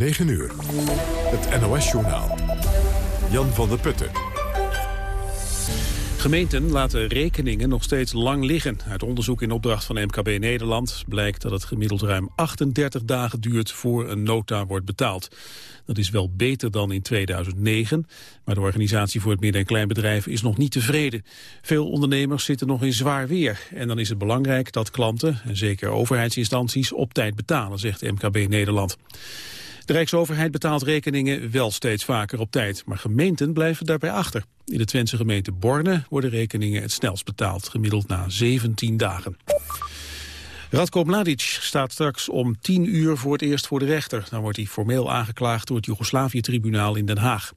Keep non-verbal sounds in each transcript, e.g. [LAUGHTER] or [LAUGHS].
9 uur. Het NOS-journaal. Jan van der Putten. Gemeenten laten rekeningen nog steeds lang liggen. Uit onderzoek in opdracht van MKB Nederland blijkt dat het gemiddeld ruim 38 dagen duurt voor een nota wordt betaald. Dat is wel beter dan in 2009, maar de organisatie voor het midden- en kleinbedrijf is nog niet tevreden. Veel ondernemers zitten nog in zwaar weer en dan is het belangrijk dat klanten, en zeker overheidsinstanties, op tijd betalen, zegt MKB Nederland. De Rijksoverheid betaalt rekeningen wel steeds vaker op tijd, maar gemeenten blijven daarbij achter. In de Twentse gemeente Borne worden rekeningen het snelst betaald, gemiddeld na 17 dagen. Radko Mladic staat straks om 10 uur voor het eerst voor de rechter. Dan wordt hij formeel aangeklaagd door het Joegoslavië-tribunaal in Den Haag.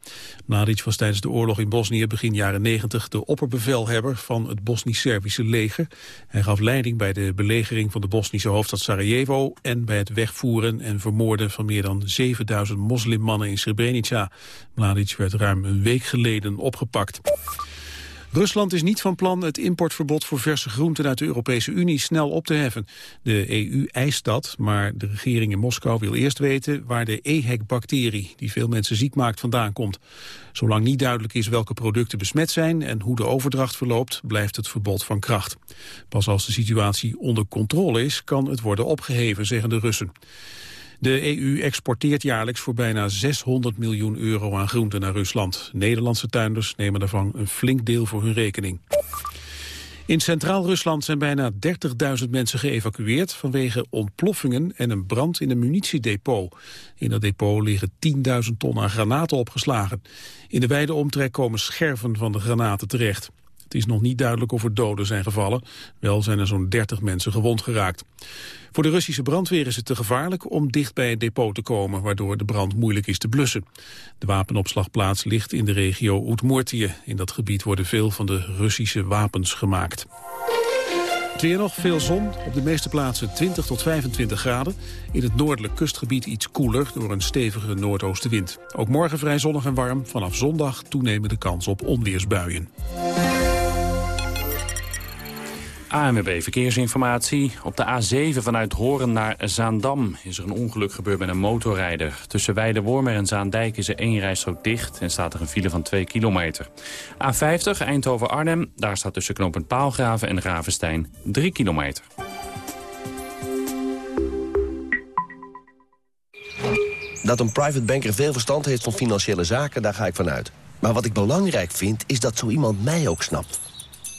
Mladic was tijdens de oorlog in Bosnië begin jaren 90 de opperbevelhebber van het Bosnisch-Servische leger. Hij gaf leiding bij de belegering van de Bosnische hoofdstad Sarajevo en bij het wegvoeren en vermoorden van meer dan 7000 moslimmannen in Srebrenica. Mladic werd ruim een week geleden opgepakt. Rusland is niet van plan het importverbod voor verse groenten uit de Europese Unie snel op te heffen. De EU eist dat, maar de regering in Moskou wil eerst weten waar de EHEC-bacterie, die veel mensen ziek maakt, vandaan komt. Zolang niet duidelijk is welke producten besmet zijn en hoe de overdracht verloopt, blijft het verbod van kracht. Pas als de situatie onder controle is, kan het worden opgeheven, zeggen de Russen. De EU exporteert jaarlijks voor bijna 600 miljoen euro aan groenten naar Rusland. Nederlandse tuinders nemen daarvan een flink deel voor hun rekening. In Centraal-Rusland zijn bijna 30.000 mensen geëvacueerd vanwege ontploffingen en een brand in een munitiedepot. In dat depot liggen 10.000 ton aan granaten opgeslagen. In de wijde omtrek komen scherven van de granaten terecht. Het is nog niet duidelijk of er doden zijn gevallen. Wel zijn er zo'n 30 mensen gewond geraakt. Voor de Russische brandweer is het te gevaarlijk om dicht bij het depot te komen, waardoor de brand moeilijk is te blussen. De wapenopslagplaats ligt in de regio Oetmoertië. In dat gebied worden veel van de Russische wapens gemaakt. Het weer nog, veel zon. Op de meeste plaatsen 20 tot 25 graden. In het noordelijk kustgebied iets koeler door een stevige noordoostenwind. Ook morgen vrij zonnig en warm. Vanaf zondag toenemende kans op onweersbuien. ANWB Verkeersinformatie. Op de A7 vanuit Horen naar Zaandam is er een ongeluk gebeurd met een motorrijder. Tussen Weidewormer en Zaandijk is er één rijstrook dicht en staat er een file van 2 kilometer. A50 Eindhoven-Arnhem, daar staat tussen knooppunt Paalgraven en Ravenstein 3 kilometer. Dat een private banker veel verstand heeft van financiële zaken, daar ga ik vanuit. Maar wat ik belangrijk vind, is dat zo iemand mij ook snapt.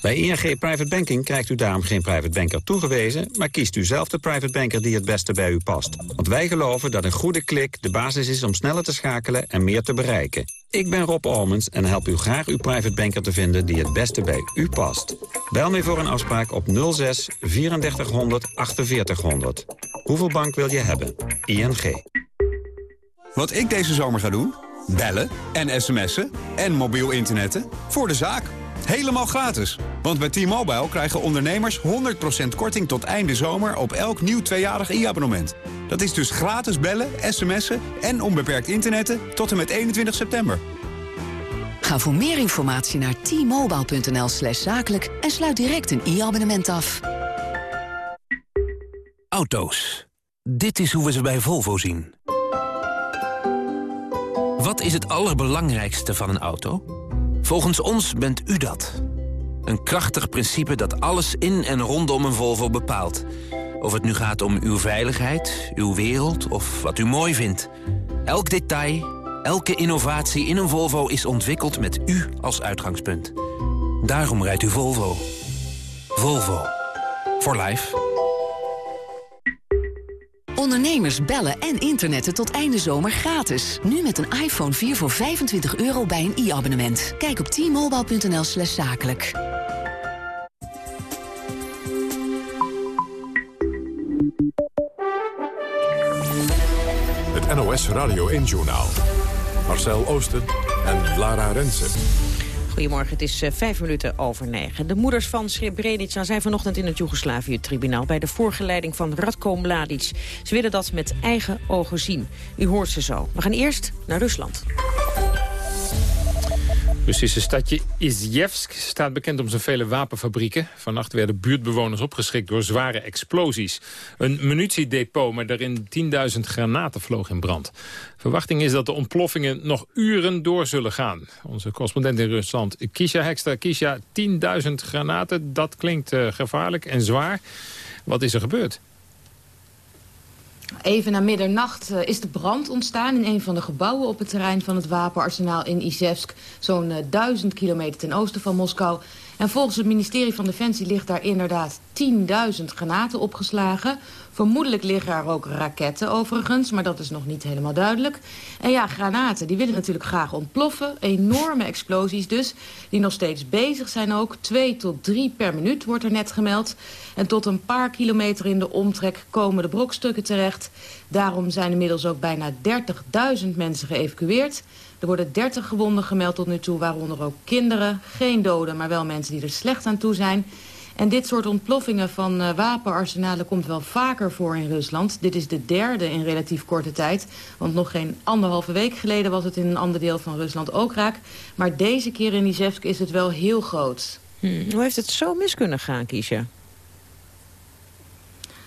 Bij ING Private Banking krijgt u daarom geen private banker toegewezen... maar kiest u zelf de private banker die het beste bij u past. Want wij geloven dat een goede klik de basis is om sneller te schakelen en meer te bereiken. Ik ben Rob Almens en help u graag uw private banker te vinden die het beste bij u past. Bel mij voor een afspraak op 06 3400 4800. Hoeveel bank wil je hebben? ING. Wat ik deze zomer ga doen? Bellen en sms'en en mobiel internetten voor de zaak. Helemaal gratis. Want bij T-Mobile krijgen ondernemers 100% korting tot einde zomer op elk nieuw tweejarig e-abonnement. Dat is dus gratis bellen, sms'en en onbeperkt internetten tot en met 21 september. Ga voor meer informatie naar t-mobile.nl slash zakelijk en sluit direct een e-abonnement af. Auto's. Dit is hoe we ze bij Volvo zien. Wat is het allerbelangrijkste van een auto? Volgens ons bent u dat. Een krachtig principe dat alles in en rondom een Volvo bepaalt. Of het nu gaat om uw veiligheid, uw wereld of wat u mooi vindt. Elk detail, elke innovatie in een Volvo is ontwikkeld met u als uitgangspunt. Daarom rijdt u Volvo. Volvo. For life. Ondernemers bellen en internetten tot einde zomer gratis. Nu met een iPhone 4 voor 25 euro bij een e-abonnement. Kijk op t-mobile.nl slash zakelijk. Het NOS Radio 1-journaal. Marcel Oosten en Lara Rensen. Goedemorgen, het is uh, vijf minuten over negen. De moeders van Srebrenica zijn vanochtend in het Joegoslavië-tribunaal... bij de voorgeleiding van Radko Mladic. Ze willen dat met eigen ogen zien. U hoort ze zo. We gaan eerst naar Rusland. Russische stadje Izjevsk staat bekend om zijn vele wapenfabrieken. Vannacht werden buurtbewoners opgeschrikt door zware explosies. Een munitiedepot met daarin 10.000 granaten vloog in brand. Verwachting is dat de ontploffingen nog uren door zullen gaan. Onze correspondent in Rusland, Kisha Hekster. Kisha, 10.000 granaten, dat klinkt uh, gevaarlijk en zwaar. Wat is er gebeurd? Even na middernacht uh, is de brand ontstaan in een van de gebouwen op het terrein van het wapenarsenaal in Izevsk. Zo'n uh, duizend kilometer ten oosten van Moskou. En volgens het ministerie van Defensie ligt daar inderdaad 10.000 granaten opgeslagen. Vermoedelijk liggen er ook raketten overigens, maar dat is nog niet helemaal duidelijk. En ja, granaten, die willen natuurlijk graag ontploffen. Enorme explosies dus, die nog steeds bezig zijn ook. Twee tot drie per minuut wordt er net gemeld. En tot een paar kilometer in de omtrek komen de brokstukken terecht. Daarom zijn inmiddels ook bijna 30.000 mensen geëvacueerd. Er worden 30 gewonden gemeld tot nu toe, waaronder ook kinderen. Geen doden, maar wel mensen die er slecht aan toe zijn. En dit soort ontploffingen van uh, wapenarsenalen komt wel vaker voor in Rusland. Dit is de derde in relatief korte tijd. Want nog geen anderhalve week geleden was het in een ander deel van Rusland ook raak. Maar deze keer in Izevsk is het wel heel groot. Hmm. Hoe heeft het zo mis kunnen gaan, Kiesja?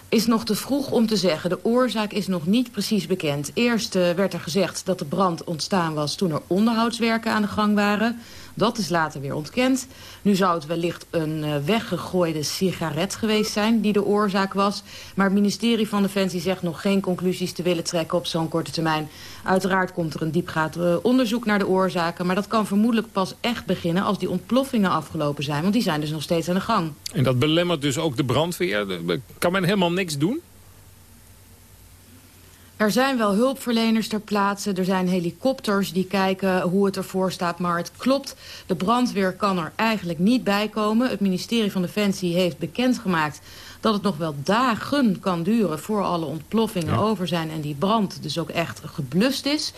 Is nog te vroeg om te zeggen. De oorzaak is nog niet precies bekend. Eerst uh, werd er gezegd dat de brand ontstaan was toen er onderhoudswerken aan de gang waren. Dat is later weer ontkend. Nu zou het wellicht een uh, weggegooide sigaret geweest zijn die de oorzaak was. Maar het ministerie van Defensie zegt nog geen conclusies te willen trekken op zo'n korte termijn. Uiteraard komt er een diepgaand uh, onderzoek naar de oorzaken. Maar dat kan vermoedelijk pas echt beginnen als die ontploffingen afgelopen zijn. Want die zijn dus nog steeds aan de gang. En dat belemmert dus ook de brandweer? Kan men helemaal niks doen? Er zijn wel hulpverleners ter plaatse. Er zijn helikopters die kijken hoe het ervoor staat. Maar het klopt, de brandweer kan er eigenlijk niet bij komen. Het ministerie van Defensie heeft bekendgemaakt dat het nog wel dagen kan duren... voor alle ontploffingen ja. over zijn en die brand dus ook echt geblust is.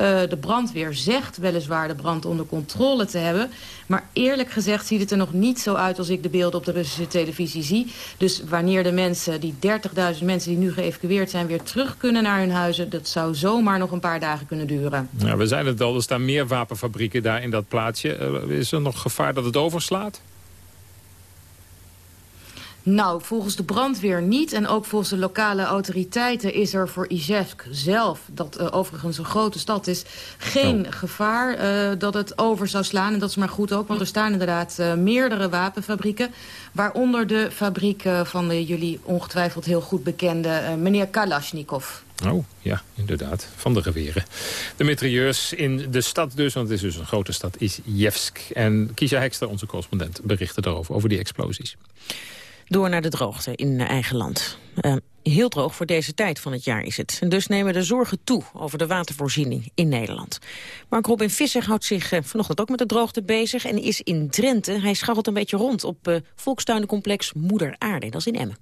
Uh, de brandweer zegt weliswaar de brand onder controle te hebben... maar eerlijk gezegd ziet het er nog niet zo uit als ik de beelden op de Russische televisie zie. Dus wanneer de mensen, die 30.000 mensen die nu geëvacueerd zijn... weer terug kunnen naar hun huizen, dat zou zomaar nog een paar dagen kunnen duren. Ja, we zeiden het al, er staan meer wapenfabrieken daar in dat plaatsje. Uh, is er nog gevaar dat het overslaat? Nou, volgens de brandweer niet. En ook volgens de lokale autoriteiten is er voor Izevsk zelf... dat uh, overigens een grote stad is, geen oh. gevaar uh, dat het over zou slaan. En dat is maar goed ook, want er staan inderdaad uh, meerdere wapenfabrieken. Waaronder de fabriek van de jullie ongetwijfeld heel goed bekende meneer Kalashnikov. Oh, ja, inderdaad. Van de geweren. De mitrailleurs in de stad dus, want het is dus een grote stad, is Jevsk. En Kisha Hekster, onze correspondent, berichtte daarover, over die explosies. Door naar de droogte in eigen land. Uh, heel droog voor deze tijd van het jaar is het. En dus nemen de zorgen toe over de watervoorziening in Nederland. Mark Robin Visser houdt zich uh, vanochtend ook met de droogte bezig... en is in Drenthe. Hij scharrelt een beetje rond op uh, volkstuinencomplex Moeder Aarde. Dat is in Emmen.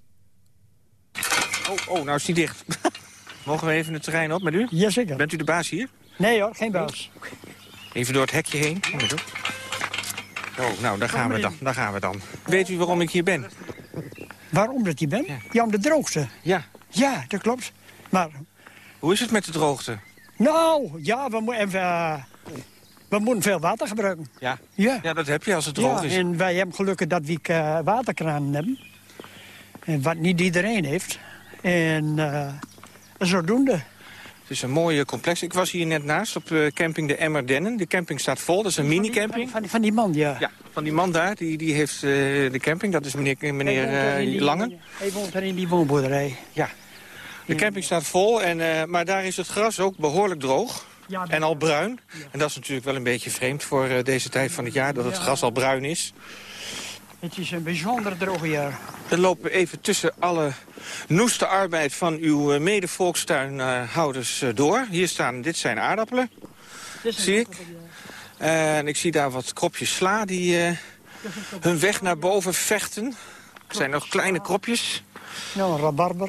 Oh, oh nou is die dicht. [LAUGHS] Mogen we even het terrein op met u? Jazeker. Bent u de baas hier? Nee hoor, geen baas. Even door het hekje heen. Oh, nou, daar gaan, we dan, daar gaan we dan. Weet u waarom ik hier ben? Waarom dat je bent? Ja. ja, om de droogte. Ja. Ja, dat klopt. Maar... Hoe is het met de droogte? Nou, ja, we, moeten uh, we moeten veel water gebruiken. Ja. Ja. ja, dat heb je als het droog ja, is. en wij hebben gelukkig dat we uh, waterkranen hebben. En wat niet iedereen heeft. En uh, zodoende. Het is een mooie complex. Ik was hier net naast op uh, camping de Emmerdennen. De camping staat vol, dat is een mini-camping. Van, van, die man, ja. Ja, van die man daar, die, die heeft uh, de camping. Dat is meneer, meneer uh, Lange. Hij woont er in die woonboerderij. Ja. De camping staat vol, en, maar daar is het gras ook behoorlijk droog. Ja, en al bruin. Ja. En dat is natuurlijk wel een beetje vreemd voor deze tijd van het jaar... dat het gras al bruin is. Het is een bijzonder droge jaar. We lopen even tussen alle noeste arbeid van uw mede-volkstuinhouders door. Hier staan, dit zijn aardappelen, zie ik. En ik zie daar wat kropjes sla die uh, hun weg naar boven vechten. Het zijn nog kleine kropjes. Nou, een rabarber.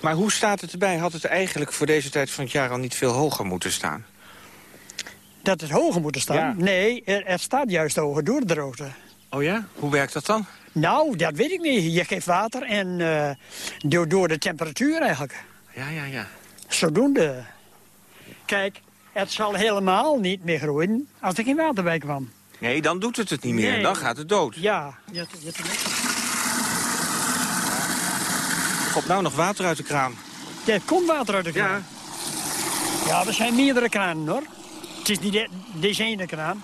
Maar hoe staat het erbij? Had het eigenlijk voor deze tijd van het jaar al niet veel hoger moeten staan? Dat het hoger moet staan? Ja. Nee, er, er, staat juist hoger door de droogte. Oh ja? Hoe werkt dat dan? Nou, dat weet ik niet. Je geeft water en uh, door, door de temperatuur eigenlijk. Ja, ja, ja. Zodoende. Kijk, het zal helemaal niet meer groeien als er geen water bij kwam. Nee, dan doet het het niet meer. Nee. Dan gaat het dood. Ja. ja, ja, Er komt nou nog water uit de kraan. Er komt water uit de kraan. Ja, er zijn meerdere kranen hoor. Het is niet de- deze ene kraan.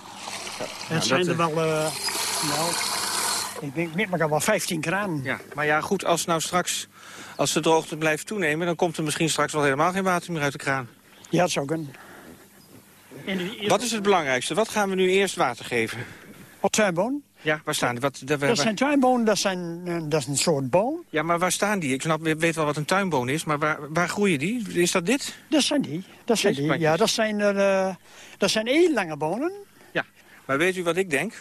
Het dat, zijn er eh, wel, eh, nou, ik denk met elkaar wel 15 kranen. Ja, maar ja, goed, als nou straks, als de droogte blijft toenemen... dan komt er misschien straks wel helemaal geen water meer uit de kraan. Ja, dat zou kunnen. Wat is het belangrijkste? Wat gaan we nu eerst water geven? Op tuinboon? Ja, waar staan die? Wat, de- waar- Dat zijn tuinbonen, dat, zijn, eh, dat is een soort boom. Ja, maar waar staan die? Ik snap, ik weet wel wat een tuinboon is, maar waar, waar groeien die? Is dat dit? Dat zijn die. Dat zijn die. Ja, dat zijn, er, eh, dat zijn heel lange bonen. Ja, maar weet u wat ik denk?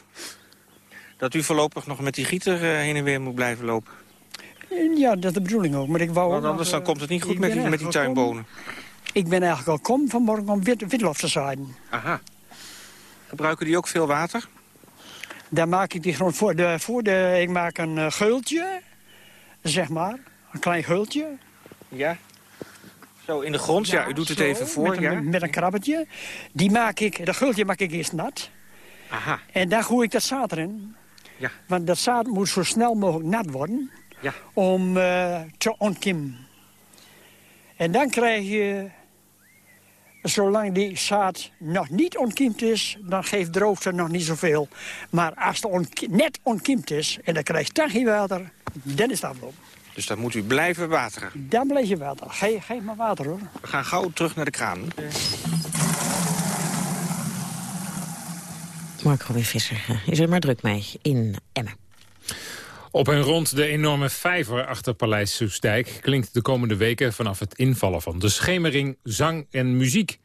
Dat u voorlopig nog met die gieter eh, heen en weer moet blijven lopen. En Ja, dat is de bedoeling ook. Maar ik wou Want anders nog, dan eh, komt het niet goed ik met die, met die tuinbonen. Ik ben eigenlijk al kom vanmorgen om wit, witlof te zaaien. Aha. Gebruiken die ook veel water? Daar maak ik die grond voor de, voor de... Ik maak een eh, geultje, zeg maar. Een klein geultje. Ja. Zo, in de grond? Ja, u doet het zo, even voor, Met een, ja? met een krabbetje. Die maak ik, dat geultje maak ik eerst nat. Aha. En daar gooi ik dat zaad erin. Ja. Want dat zaad moet zo snel mogelijk nat worden. Ja. Om eh, te ontkiemen. En dan krijg je... Zolang die zaad nog niet ontkiemd is, dan geeft droogte nog niet zoveel. Maar als het net ontkiemd is en dan krijgt dan geen water, dan is het afgelopen. Dus dan moet u blijven wateren. Dan blijf je water. Geef, geef maar water hoor. We gaan gauw terug naar de kraan. Mark Robin Visser is er maar druk mee in Emmen. Op en rond de enorme vijver achter Paleis Soesdijk... klinkt de komende weken vanaf het invallen van de schemering zang en muziek.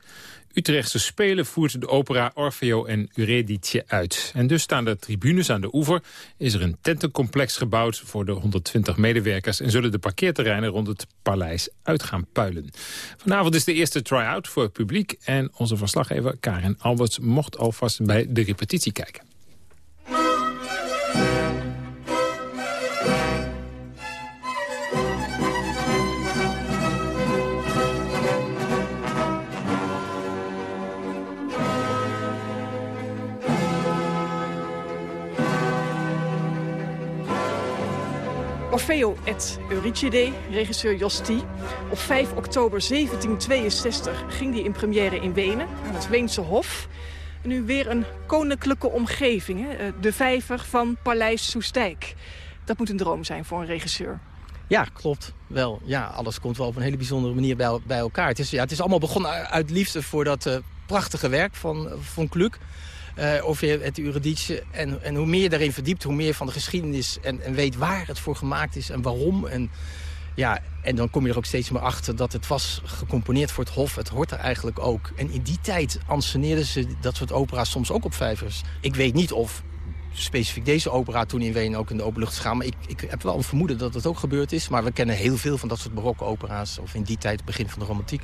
Utrechtse Spelen voert de opera Orfeo en Eurydice uit. En dus staan de tribunes aan de oever. Is er een tentencomplex gebouwd voor de 120 medewerkers... en zullen de parkeerterreinen rond het paleis uit gaan puilen. Vanavond is de eerste try-out voor het publiek... en onze verslaggever Karin Alberts mocht alvast bij de repetitie kijken. Orfeo et Eurydice, regisseur Jos T. Op 5 oktober 1762 ging die in première in Wenen, aan het Weense Hof. Nu weer een koninklijke omgeving, hè? eh, de vijver van Paleis Soestdijk. Dat moet een droom zijn voor een regisseur. Ja, klopt. Wel, ja, alles komt wel op een hele bijzondere manier bij, bij elkaar. Het is, ja, het is allemaal begonnen uit liefde voor dat eh, prachtige werk van, van Kluk. Eh over het Eurydice. En, en hoe meer je daarin verdiept, hoe meer van de geschiedenis... En, en weet waar het voor gemaakt is en waarom. En, ja, en dan kom je er ook steeds meer achter dat het was gecomponeerd voor het Hof. Het hoort er eigenlijk ook. En in die tijd anseneerden ze dat soort opera's soms ook op vijvers. Ik weet niet of specifiek deze opera toen in Wenen ook in de openlucht gegaan. Ik, ik heb wel een vermoeden dat het ook gebeurd is. Maar we kennen heel veel van dat soort barokke opera's. Of in die tijd, begin van de romantiek.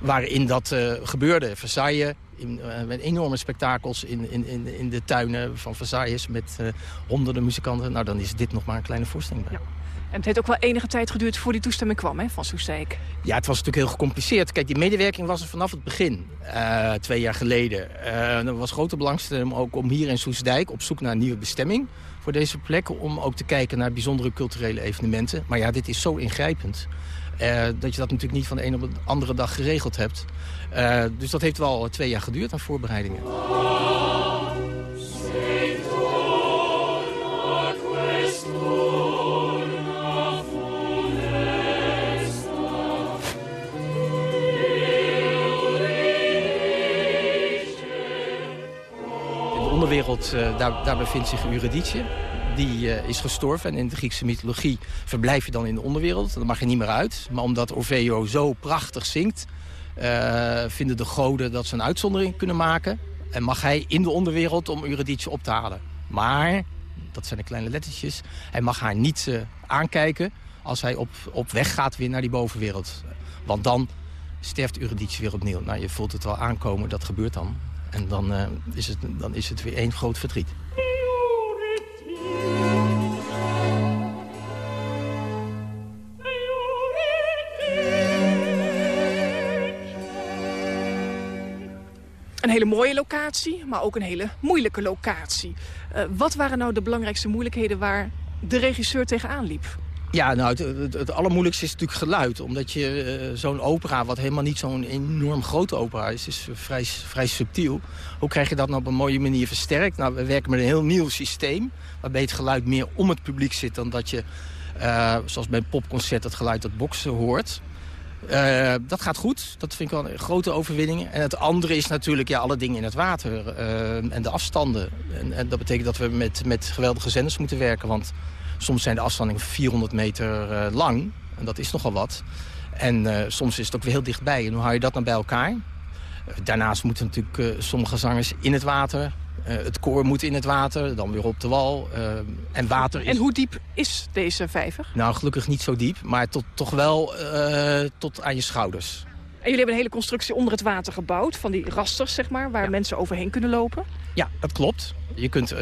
Waarin dat eh, gebeurde. Versailles, in, eh, met enorme spektakels in, in, in, in de tuinen van Versailles. Met eh, honderden muzikanten. Nou, dan is dit nog maar een kleine voorstelling bij. En het heeft ook wel enige tijd geduurd voor die toestemming kwam hè, van Soestdijk. Ja, het was natuurlijk heel gecompliceerd. Kijk, die medewerking was er vanaf het begin, eh, twee jaar geleden. Eh, er was grote belangstelling ook om hier in Soesdijk op zoek naar een nieuwe bestemming voor deze plek. Om ook te kijken naar bijzondere culturele evenementen. Maar ja, dit is zo ingrijpend. eh, dat je dat natuurlijk niet van de een op de andere dag geregeld hebt. Eh, dus dat heeft wel twee jaar geduurd aan voorbereidingen. In onderwereld, eh, daar, daar bevindt zich Eurydice. Die eh, is gestorven en in de Griekse mythologie verblijf je dan in de onderwereld. Dan mag je niet meer uit. Maar omdat Orfeo zo prachtig zingt... eh, vinden de goden dat ze een uitzondering kunnen maken. En mag hij in de onderwereld om Eurydice op te halen. Maar, dat zijn de kleine lettertjes... hij mag haar niet eh, aankijken als hij op, op weg gaat weer naar die bovenwereld. Want dan sterft Eurydice weer opnieuw. Nou, je voelt het wel aankomen, dat gebeurt dan. En dan, eh, is, het, dan is het weer één groot verdriet. Een hele mooie locatie, maar ook een hele moeilijke locatie. Uh, wat waren nou de belangrijkste moeilijkheden waar de regisseur tegenaan liep? Ja, nou, het, het, allermoeilijkste is natuurlijk geluid. Omdat je uh, zo'n opera, wat helemaal niet zo'n enorm grote opera is... is vrij, vrij subtiel. Hoe krijg je dat nou op een mooie manier versterkt? Nou, we werken met een heel nieuw systeem... waarbij het geluid meer om het publiek zit dan dat je... Uh, zoals bij een popconcert het geluid dat boksen hoort. Uh, dat gaat goed. Dat vind ik wel een grote overwinning. En het andere is natuurlijk ja, alle dingen in het water en de afstanden. En, en, dat betekent dat we met, met geweldige zenders moeten werken. Want Soms zijn de afstanden 400 meter uh, lang. En dat is nogal wat. En uh, soms is het ook weer heel dichtbij. En hoe hou je dat dan bij elkaar? Uh, daarnaast moeten natuurlijk sommige zangers in het water. het koor moet in het water, dan weer op de wal. en water is... En hoe diep is deze vijver? Nou, gelukkig niet zo diep. Maar tot, toch wel tot aan je schouders. En jullie hebben een hele constructie onder het water gebouwd. Van die rasters, zeg maar, waar mensen overheen kunnen lopen. Ja, dat klopt. Je kunt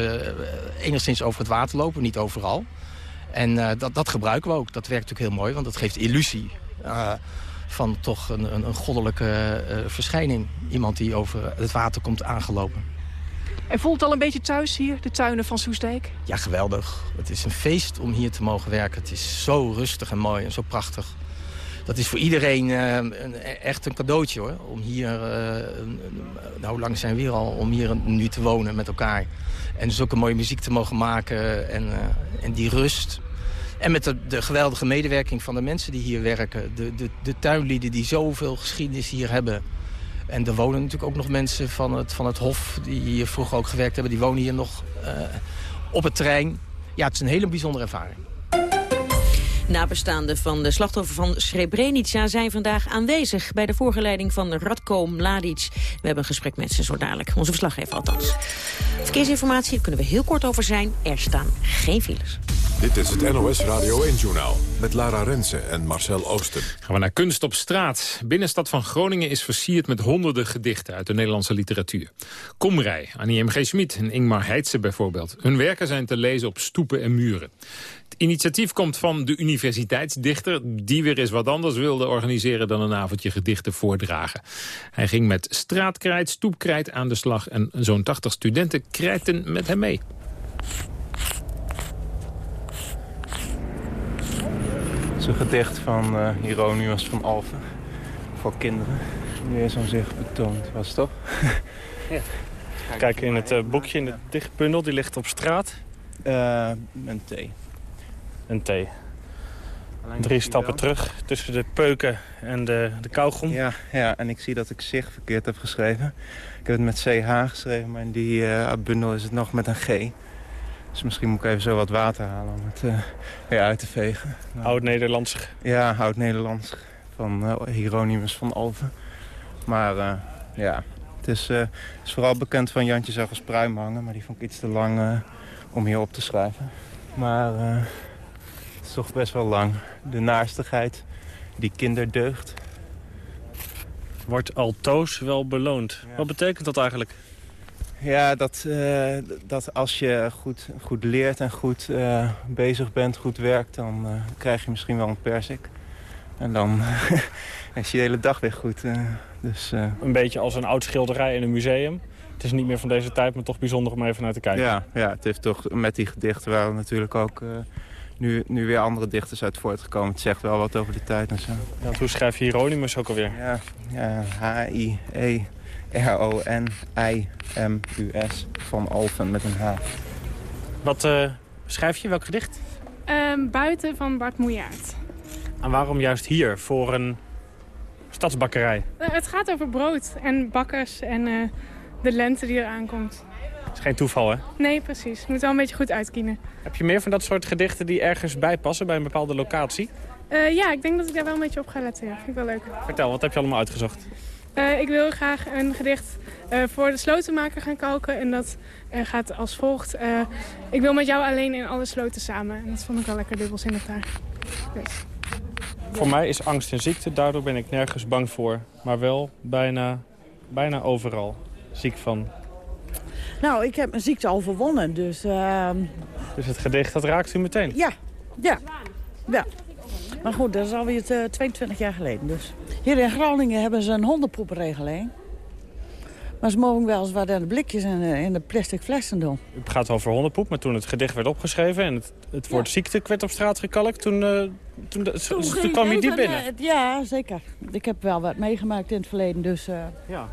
enigszins over het water lopen, niet overal. En uh, dat, dat gebruiken we ook. Dat werkt natuurlijk heel mooi, want dat geeft illusie uh, van toch een, een, een goddelijke uh, verschijning. Iemand die over het water komt aangelopen. En voelt het al een beetje thuis hier, de tuinen van Soesdijk? Ja, geweldig. Het is een feest om hier te mogen werken. Het is zo rustig en mooi en zo prachtig. Dat is voor iedereen een, echt een cadeautje hoor. Om hier, nou hoe lang zijn we hier al, om hier nu te wonen met elkaar. En zulke mooie muziek te mogen maken en, uh, en die rust. En met de, de, geweldige medewerking van de mensen die hier werken. De, de, de tuinlieden die zoveel geschiedenis hier hebben. En er wonen natuurlijk ook nog mensen van het, van het Hof... die hier vroeger ook gewerkt hebben. Die wonen hier nog uh, op het terrein. Ja, het is een hele bijzondere ervaring. Nabestaanden van de slachtoffer van Srebrenica zijn vandaag aanwezig... bij de voorgeleiding van Radko Mladic. We hebben een gesprek met ze zo dadelijk. Onze verslaggever althans. Verkeersinformatie, daar kunnen we heel kort over zijn. Er staan geen files. Dit is het NOS Radio 1-journaal met Lara Rensen en Marcel Oosten. Gaan we naar Kunst op straat. Binnenstad van Groningen is versierd met honderden gedichten uit de Nederlandse literatuur. Komrij, Annie M.G. Schmid en Ingmar Heitse bijvoorbeeld. Hun werken zijn te lezen op stoepen en muren. Het initiatief komt van de universiteitsdichter... die weer eens wat anders wilde organiseren dan een avondje gedichten voordragen. Hij ging met straatkrijt, stoepkrijt aan de slag... en zo'n 80 studenten krijten met hem mee. Het is een gedicht van uh, Hieronymus van Alphen. Voor kinderen. Die is aan zich betoond was, toch? Ja. Kijk, in het uh, boekje, in de dichtbundel, die ligt op straat. Uh, een thee. Een thee. Drie stappen terug tussen de peuken en de, de kauwgom. Ja, ja, en ik zie dat ik zich verkeerd heb geschreven. Ik heb het met CH geschreven, maar in die uh, bundel is het nog met een G. Dus misschien moet ik even zo wat water halen om het uh, weer uit te vegen. Oud-Nederlands? Ja, Oud-Nederlands van uh, Hieronymus van Alphen. Maar uh, ja, het is, is, vooral bekend van Jantje zag als pruim hangen. Maar die vond ik iets te lang om hier op te schrijven. Maar het is toch best wel lang. De naarstigheid, die kinderdeugd. Wordt altoos wel beloond. Ja. Wat betekent dat eigenlijk? Ja, dat, uh, dat als je goed, goed leert en goed uh, bezig bent, goed werkt... dan uh, krijg je misschien wel een persik. En dan [LAUGHS] is je hele dag weer goed. dus, een beetje als een oud schilderij in een museum. Het is niet meer van deze tijd, maar toch bijzonder om even naar te kijken. Ja, ja het heeft toch met die gedichten waren natuurlijk ook... nu, nu weer andere dichters uit voortgekomen. Het zegt wel wat over de tijd en zo. Ja, hoe schrijf je Hieronymus ook alweer? Ja, ja H-I-E... R-O-N-I-M-U-S van Alphen met een H. Wat uh, schrijf je? Welk gedicht? Um, buiten van Bart Moejaert. En waarom juist hier, voor een stadsbakkerij? Uh, het gaat over brood en bakkers en uh, de lente die eraan komt. Het is geen toeval, hè? Nee, precies. Je moet wel een beetje goed uitkiezen. Heb je meer van dat soort gedichten die ergens bij passen, bij een bepaalde locatie? ja, ik denk dat ik daar wel een beetje op ga letten. Ja. Vind ik wel leuk. Vertel, wat heb je allemaal uitgezocht? Uh, ik wil graag een gedicht uh, voor de slotenmaker gaan koken. En dat uh, gaat als volgt. ik wil met jou alleen in alle sloten samen. En dat vond ik wel lekker dubbelzinnig daar. Dus. Voor mij is angst een ziekte. Daardoor ben ik nergens bang voor. Maar wel bijna, bijna overal ziek van. Nou, ik heb mijn ziekte al verwonnen. Dus, ehm, dus het gedicht, dat raakt u meteen? Ja, ja. ja. Maar goed, dat is alweer 22 jaar geleden. Dus. Hier in Groningen hebben ze een hondenpoepregeling. Maar ze mogen wel eens wat aan de blikjes en eh, in de plastic flessen doen. Het gaat over hondenpoep, maar toen het gedicht werd opgeschreven... en het, het woord ziekte werd op straat gekalkt, toen, uh, toen, toen, toen kwam je diep binnen. Ja, zeker. Ik heb wel wat meegemaakt in het verleden, dus... Uh, ja.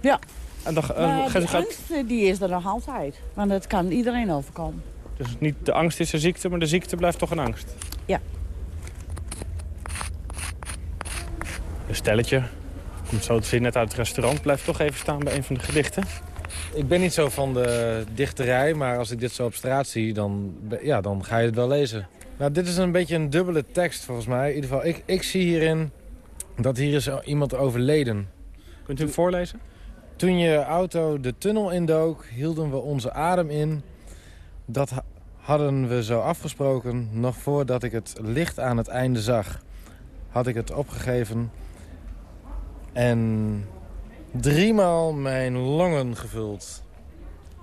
Ja. En dan, die gaat... angst die is er nog altijd. Want dat kan iedereen overkomen. Dus niet de angst is een ziekte, maar de ziekte blijft toch een angst? Ja. Een stelletje, komt zo te zien net uit het restaurant, blijft toch even staan bij een van de gedichten. Ik ben niet zo van de dichterij, maar als ik dit zo op straat zie, dan, ja, dan ga je het wel lezen. Nou, dit is een beetje een dubbele tekst volgens mij. In ieder geval, ik, ik zie hierin dat hier is iemand overleden. Kunt u hem voorlezen? Toen je auto de tunnel indook, hielden we onze adem in. Dat hadden we zo afgesproken, nog voordat ik het licht aan het einde zag. Had ik het opgegeven en driemaal mijn longen gevuld.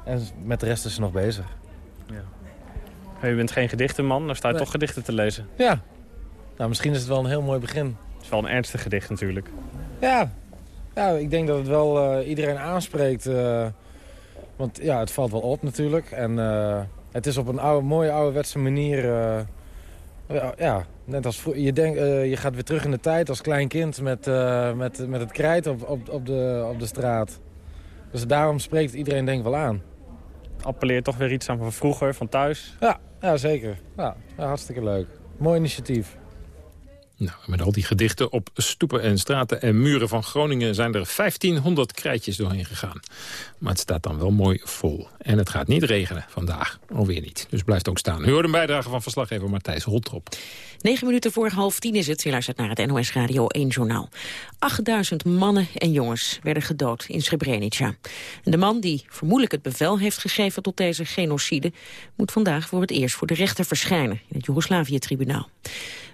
En met de rest is ze nog bezig. Ja. Je bent geen gedichtenman, dan sta je toch gedichten te lezen. Ja. Nou, misschien is het wel een heel mooi begin. Het is wel een ernstig gedicht natuurlijk. Ja, ja ik denk dat het wel uh, iedereen aanspreekt. Uh, want ja, het valt wel op natuurlijk. En uh, het is op een oude, mooie ouderwetse manier... ja, net als je, denkt, je gaat weer terug in de tijd als klein kind met, met, met het krijt op, op, op, de, op de straat. Dus daarom spreekt iedereen denk ik wel aan. Appelleert toch weer iets aan van vroeger, van thuis? Ja, ja zeker. Ja, ja, hartstikke leuk. Mooi initiatief. Nou, met al die gedichten op stoepen en straten en muren van Groningen... zijn er 1500 krijtjes doorheen gegaan. Maar het staat dan wel mooi vol. En het gaat niet regenen vandaag. Alweer niet. Dus blijft ook staan. U hoort een bijdrage van verslaggever Matthijs Holtrop. 9 minuten voor half tien is het. U luistert naar het NOS Radio 1 Journaal. 8000 mannen en jongens werden gedood in Srebrenica. En de man die vermoedelijk het bevel heeft gegeven tot deze genocide... moet vandaag voor het eerst voor de rechter verschijnen in het Joegoslavië-tribunaal.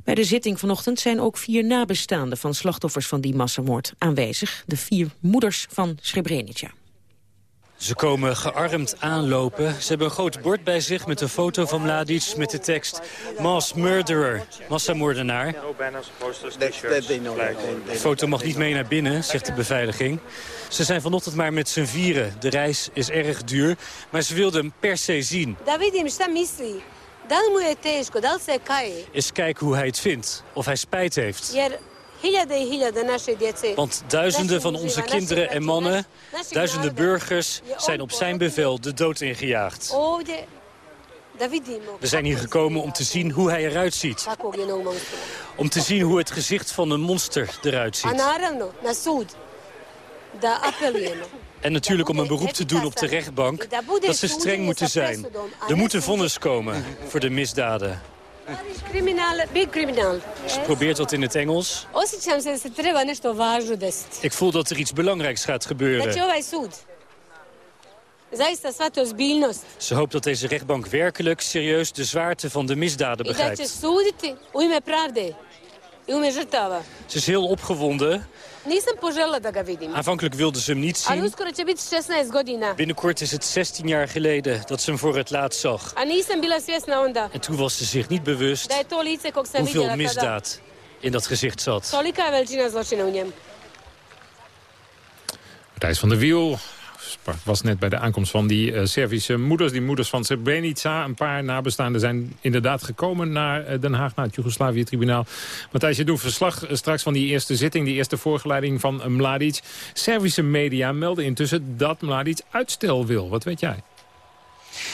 Bij de zitting vanochtend zijn ook vier nabestaanden van slachtoffers van die massamoord aanwezig. De vier moeders van Srebrenica. Ze komen gearmd aanlopen. Ze hebben een groot bord bij zich met een foto van Mladic met de tekst Mass Murderer, massamoordenaar. De foto mag niet mee naar binnen, zegt de beveiliging. Ze zijn vanochtend maar met z'n vieren. De reis is erg duur, maar ze wilden hem per se zien. Eens kijken hoe hij het vindt, of hij spijt heeft. Want duizenden van onze kinderen en mannen, duizenden burgers... zijn op zijn bevel de dood ingejaagd. We zijn hier gekomen om te zien hoe hij eruit ziet. Om te zien hoe het gezicht van een monster eruit ziet. En natuurlijk om een beroep te doen op de rechtbank... dat ze streng moeten zijn. Er moet een vonnis komen voor de misdaden. big criminal. Ze probeert wat in het Engels. Ik voel dat er iets belangrijks gaat gebeuren. Ze hoopt dat deze rechtbank werkelijk serieus de zwaarte van de misdaden begrijpt. Ze is heel opgewonden. Aanvankelijk wilde ze hem niet zien. Binnenkort is het 16 jaar geleden dat ze hem voor het laatst zag. En toen was ze zich niet bewust hoeveel misdaad in dat gezicht zat. Matthijs van der Wiel was net bij de aankomst van die uh, Servische moeders. Die moeders van Srebrenica. Een paar nabestaanden zijn inderdaad gekomen naar eh, Den Haag, naar het Joegoslavië-tribunaal. Matthijs, je doet verslag eh, straks van die eerste zitting, die eerste voorgeleiding van Mladic. Servische media melden intussen dat Mladic uitstel wil. Wat weet jij?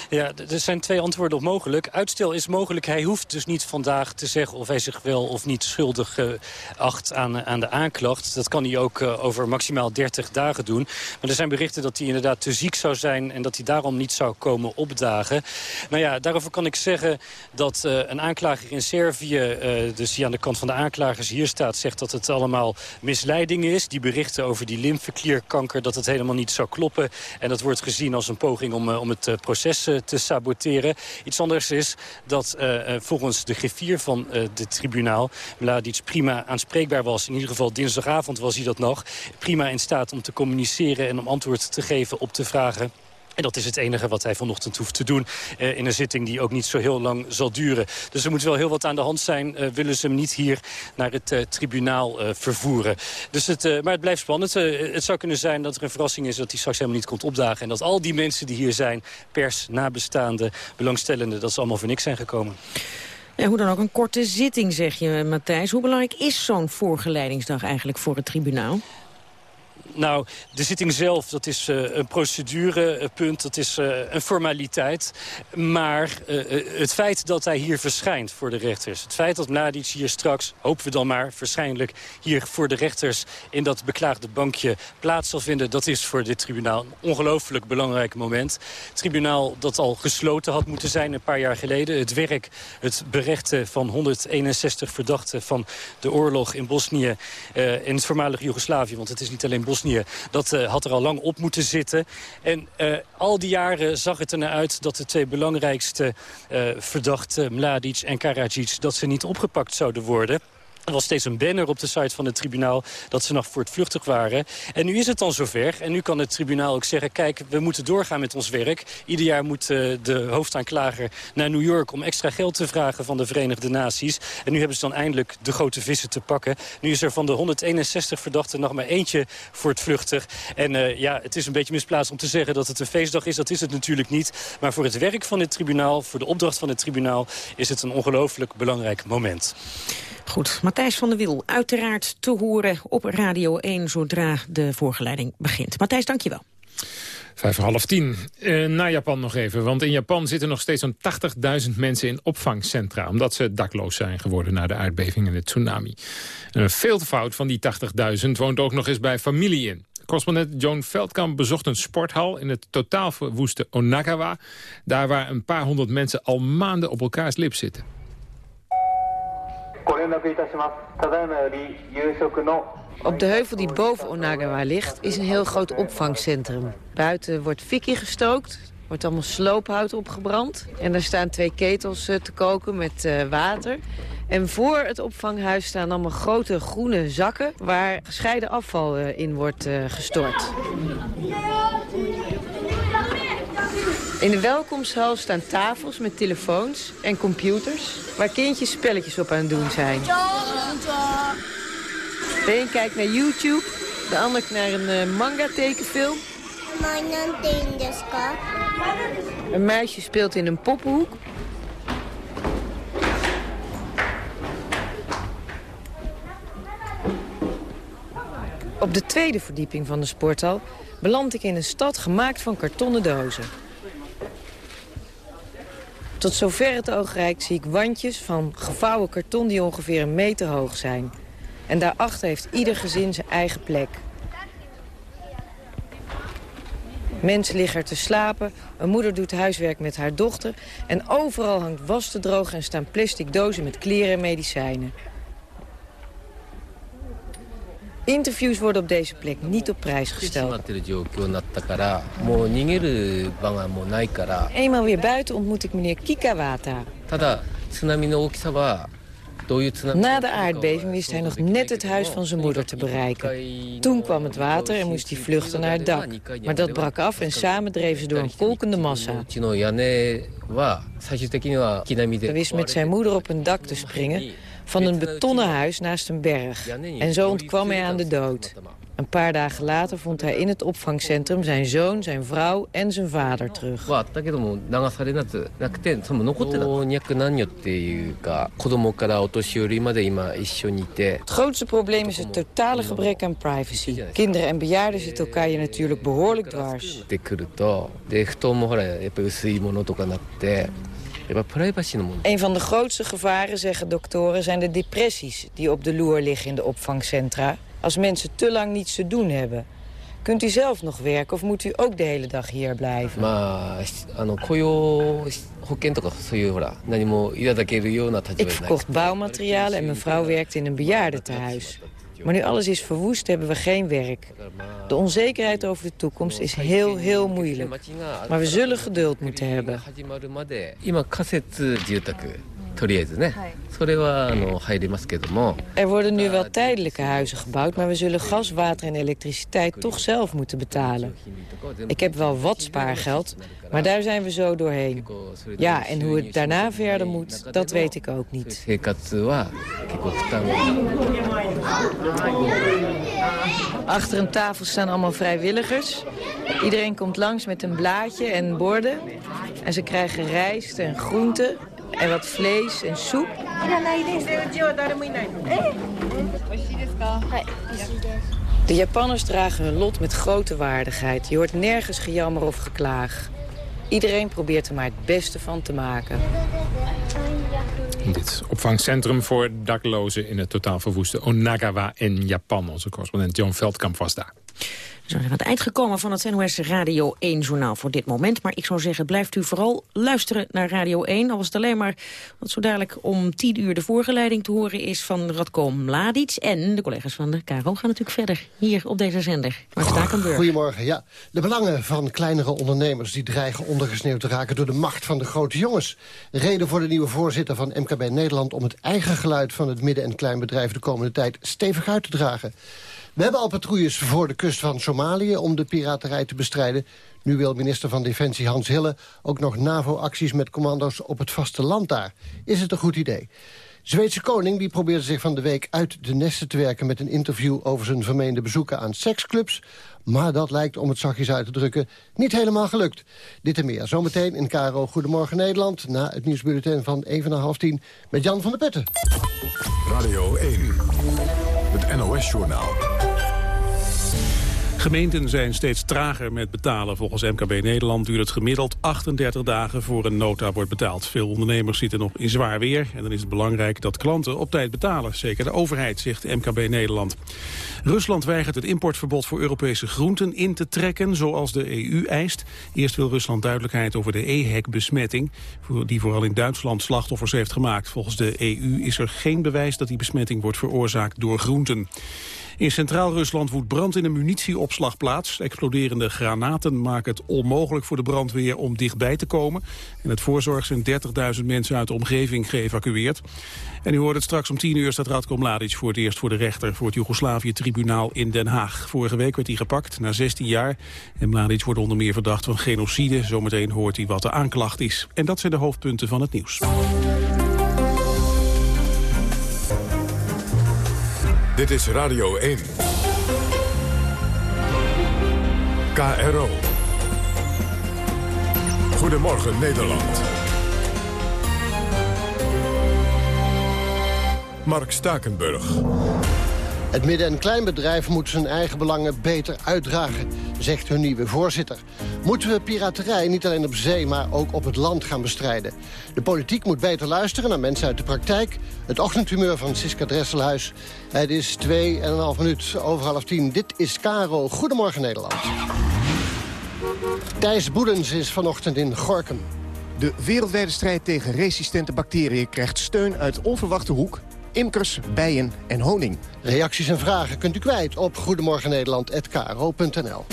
Ja, er zijn twee antwoorden op mogelijk. Uitstel is mogelijk. Hij hoeft dus niet vandaag te zeggen of hij zich wel of niet schuldig uh, acht aan, aan de aanklacht. Dat kan hij ook uh, over maximaal 30 dagen doen. Maar er zijn berichten dat hij inderdaad te ziek zou zijn... en dat hij daarom niet zou komen opdagen. Nou ja, daarover kan ik zeggen dat een aanklager in Servië... dus die aan de kant van de aanklagers hier staat... zegt dat het allemaal misleiding is. Die berichten over die lymfeklierkanker, dat het helemaal niet zou kloppen. En dat wordt gezien als een poging om, om het proces te saboteren. Iets anders is dat uh, volgens de griffier van uh, de tribunaal... Mladic prima aanspreekbaar was. In ieder geval dinsdagavond was hij dat nog. Prima in staat om te communiceren en om antwoord te geven op de vragen En dat is het enige wat hij vanochtend hoeft te doen eh, in een zitting die ook niet zo heel lang zal duren. Dus er moet wel heel wat aan de hand zijn. Eh, willen ze hem niet hier naar het eh, tribunaal vervoeren. Dus het, maar het blijft spannend. Het zou kunnen zijn dat er een verrassing is dat hij straks helemaal niet komt opdagen. En dat al die mensen die hier zijn, pers, nabestaanden, belangstellenden... dat ze allemaal voor niks zijn gekomen. Ja, hoe dan ook een korte zitting, zeg je, Matthijs. Hoe belangrijk is zo'n voorgeleidingsdag eigenlijk voor het tribunaal? Nou, de zitting zelf, dat is uh, een procedurepunt, dat is uh, een formaliteit. Maar uh, het feit dat hij hier verschijnt voor de rechters... het feit dat Mladic hier straks, hopen we dan maar, waarschijnlijk... hier voor de rechters in dat beklaagde bankje plaats zal vinden... dat is voor dit tribunaal een ongelooflijk belangrijk moment. Het tribunaal dat al gesloten had moeten zijn een paar jaar geleden. Het werk, het berechten van 161 verdachten van de oorlog in Bosnië... in het voormalig Joegoslavië, want het is niet alleen Bosnië Dat uh, had er al lang op moeten zitten. En uh, al die jaren zag het er naar uit dat de twee belangrijkste uh, verdachten... Mladic en Karadzic, dat ze niet opgepakt zouden worden. Er was steeds een banner op de site van het tribunaal dat ze nog voortvluchtig waren. En nu is het dan zover. En nu kan het tribunaal ook zeggen, kijk, we moeten doorgaan met ons werk. Ieder jaar moet uh, de hoofdaanklager naar New York om extra geld te vragen van de Verenigde Naties. En nu hebben ze dan eindelijk de grote vissen te pakken. Nu is er van de 161 verdachten nog maar eentje voortvluchtig. En uh, ja, het is een beetje misplaatst om te zeggen dat het een feestdag is. Dat is het natuurlijk niet. Maar voor het werk van het tribunaal, voor de opdracht van het tribunaal... is het een ongelooflijk belangrijk moment. Goed, Matthijs van der Wiel, uiteraard te horen op Radio 1 zodra de voorgeleiding begint. Matthijs, dankjewel. Vijf voor half tien. Uh, naar Japan nog even. Want in Japan zitten nog steeds zo'n 80.000 mensen in opvangcentra. Omdat ze dakloos zijn geworden na de aardbeving en de tsunami. En een veelvoud van die 80.000 woont ook nog eens bij familie in. Correspondent Joan Veldkamp bezocht een sporthal in het totaal verwoeste Onagawa. Daar waar een paar honderd mensen al maanden op elkaars lip zitten. Op de heuvel die boven Onagawa ligt is een heel groot opvangcentrum. Buiten wordt fikkie gestookt, wordt allemaal sloophout opgebrand. En daar staan twee ketels te koken met water. En voor het opvanghuis staan allemaal grote groene zakken... waar gescheiden afval in wordt gestort. In de welkomsthal staan tafels met telefoons en computers... waar kindjes spelletjes op aan het doen zijn. De een kijkt naar YouTube, de ander naar een uh, manga-tekenfilm. Een meisje speelt in een poppenhoek. Op de tweede verdieping van de sporthal beland ik in een stad gemaakt van kartonnen dozen. Tot zover het oog reikt zie ik wandjes van gevouwen karton die ongeveer een meter hoog zijn. En daarachter heeft ieder gezin zijn eigen plek. Mensen liggen er te slapen, een moeder doet huiswerk met haar dochter... en overal hangt was te drogen en staan plastic dozen met kleren en medicijnen. Interviews worden op deze plek niet op prijs gesteld. Eenmaal weer buiten ontmoet ik meneer Kikawata. Na de aardbeving wist hij nog net het huis van zijn moeder te bereiken. Toen kwam het water en moest hij vluchten naar het dak. Maar dat brak af en samen dreven ze door een kolkende massa. Hij wist met zijn moeder op een dak te springen van een betonnen huis naast een berg. En zo ontkwam hij aan de dood. Een paar dagen later vond hij in het opvangcentrum zijn zoon, zijn vrouw en zijn vader terug. Het grootste probleem is het totale gebrek aan privacy. Kinderen en bejaarden zitten elkaar je natuurlijk behoorlijk dwars. Een van de grootste gevaren, zeggen doktoren, zijn de depressies die op de loer liggen in de opvangcentra. Als mensen te lang niets te doen hebben. Kunt u zelf nog werken of moet u ook de hele dag hier blijven? Ik verkocht bouwmaterialen en mijn vrouw werkte in een bejaardentehuis. Maar nu alles is verwoest, hebben we geen werk. De onzekerheid over de toekomst is heel, heel moeilijk. Maar we zullen geduld moeten hebben. とりあえずね、それはあの入りますけども Er worden nu wel tijdelijke huizen gebouwd, maar we zullen gas, water en elektriciteit toch zelf moeten betalen. Ik heb wel wat spaargeld, maar daar zijn we zo doorheen. Ja, en hoe het daarna verder moet, dat weet ik ook niet. Achter een tafel staan allemaal vrijwilligers. Iedereen komt langs met een blaadje en borden. En ze krijgen rijst en groenten en wat vlees en soep. De Japanners dragen hun lot met grote waardigheid. Je hoort nergens gejammer of geklaag. Iedereen probeert er maar het beste van te maken. Dit opvangcentrum voor daklozen in het totaal verwoeste Onagawa in Japan. Onze correspondent John Veldkamp was daar. We zijn aan het eind gekomen van het NOS Radio 1-journaal voor dit moment. Maar ik zou zeggen, blijft u vooral luisteren naar Radio 1. Al was het alleen maar wat zo dadelijk om 10 uur de voorgeleiding te horen is van Radko Mladic. En de collega's van de KRO gaan natuurlijk verder hier op deze zender. Mark Stakenburg. Goedemorgen, ja. De belangen van kleinere ondernemers die dreigen ondergesneeuwd te raken door de macht van de grote jongens. Reden voor de nieuwe voorzitter van MKB Nederland om het eigen geluid van het midden- en kleinbedrijf de komende tijd stevig uit te dragen. We hebben al patrouilles voor de kust van Somalië om de piraterij te bestrijden. Nu wil minister van Defensie Hans Hille ook nog NAVO-acties met commando's op het vasteland daar. Is het een goed idee? Zweedse koning die probeerde zich van de week uit de nesten te werken... met een interview over zijn vermeende bezoeken aan seksclubs. Maar dat lijkt, om het zachtjes uit te drukken, niet helemaal gelukt. Dit en meer zometeen in KRO Goedemorgen Nederland... na het nieuwsbulletin van even na half tien met Jan van der Putten. Radio 1, het NOS-journaal. Gemeenten zijn steeds trager met betalen. Volgens MKB Nederland duurt het gemiddeld 38 dagen voor een nota wordt betaald. Veel ondernemers zitten nog in zwaar weer. En dan is het belangrijk dat klanten op tijd betalen. Zeker de overheid, zegt MKB Nederland. Rusland weigert het importverbod voor Europese groenten in te trekken, zoals de EU eist. Eerst wil Rusland duidelijkheid over de EHEC-besmetting, die vooral in Duitsland slachtoffers heeft gemaakt. Volgens de EU is er geen bewijs dat die besmetting wordt veroorzaakt door groenten. In Centraal-Rusland woedt brand in een munitieopslagplaats. Exploderende granaten maken het onmogelijk voor de brandweer om dichtbij te komen. En het voorzorg zijn 30.000 mensen uit de omgeving geëvacueerd. En u hoort het straks om 10 uur staat Radko Mladic voor het eerst voor de rechter... voor het Joegoslavië-tribunaal in Den Haag. Vorige week werd hij gepakt, na 16 jaar. En Mladic wordt onder meer verdacht van genocide. Zometeen hoort hij wat de aanklacht is. En dat zijn de hoofdpunten van het nieuws. Dit is Radio 1. KRO. Goedemorgen Nederland. Mark Stakenburg. Het midden- en kleinbedrijf moet zijn eigen belangen beter uitdragen, zegt hun nieuwe voorzitter. Moeten we piraterij niet alleen op zee, maar ook op het land gaan bestrijden? De politiek moet beter luisteren naar mensen uit de praktijk. Het ochtendhumeur van Siska Dresselhuis. Het is twee en een half minuut over half tien. Dit is Caro. Goedemorgen Nederland. Thijs Boedens is vanochtend in Gorkum. De wereldwijde strijd tegen resistente bacteriën krijgt steun uit onverwachte hoek imkers, bijen en honing. Reacties en vragen kunt u kwijt op goedemorgennederland.kro.nl.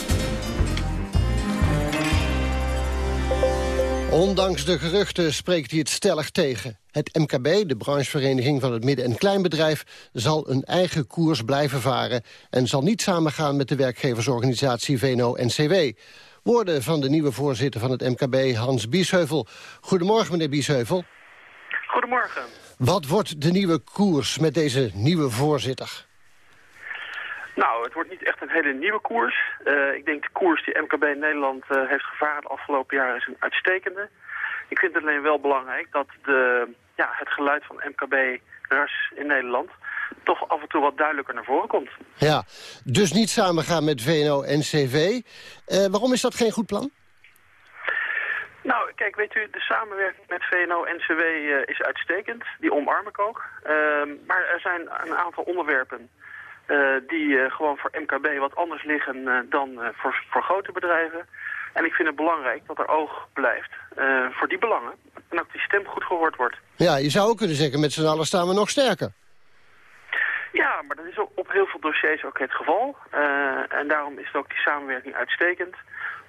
Ondanks de geruchten spreekt hij het stellig tegen. Het MKB, de branchevereniging van het midden- en kleinbedrijf... zal een eigen koers blijven varen... en zal niet samengaan met de werkgeversorganisatie VNO-NCW. Woorden van de nieuwe voorzitter van het MKB, Hans Biesheuvel. Goedemorgen, meneer Biesheuvel. Goedemorgen. Wat wordt de nieuwe koers met deze nieuwe voorzitter? Nou, het wordt niet echt een hele nieuwe koers. Uh, ik denk de koers die MKB Nederland uh, heeft gevaren de afgelopen jaren is een uitstekende. Ik vind het alleen wel belangrijk dat de, ja, het geluid van MKB-ras in Nederland toch af en toe wat duidelijker naar voren komt. Ja, dus niet samengaan met VNO-NCV. Uh, waarom is dat geen goed plan? Nou, kijk, weet u, de samenwerking met VNO-NCW uh, is uitstekend. Die omarm ik ook. Uh, maar er zijn een aantal onderwerpen die uh, gewoon voor MKB wat anders liggen uh, dan voor, voor grote bedrijven. En ik vind het belangrijk dat er oog blijft voor die belangen. En dat die stem goed gehoord wordt. Ja, je zou ook kunnen zeggen, met z'n allen staan we nog sterker. Ja, maar dat is op heel veel dossiers ook het geval. en daarom is ook die samenwerking uitstekend.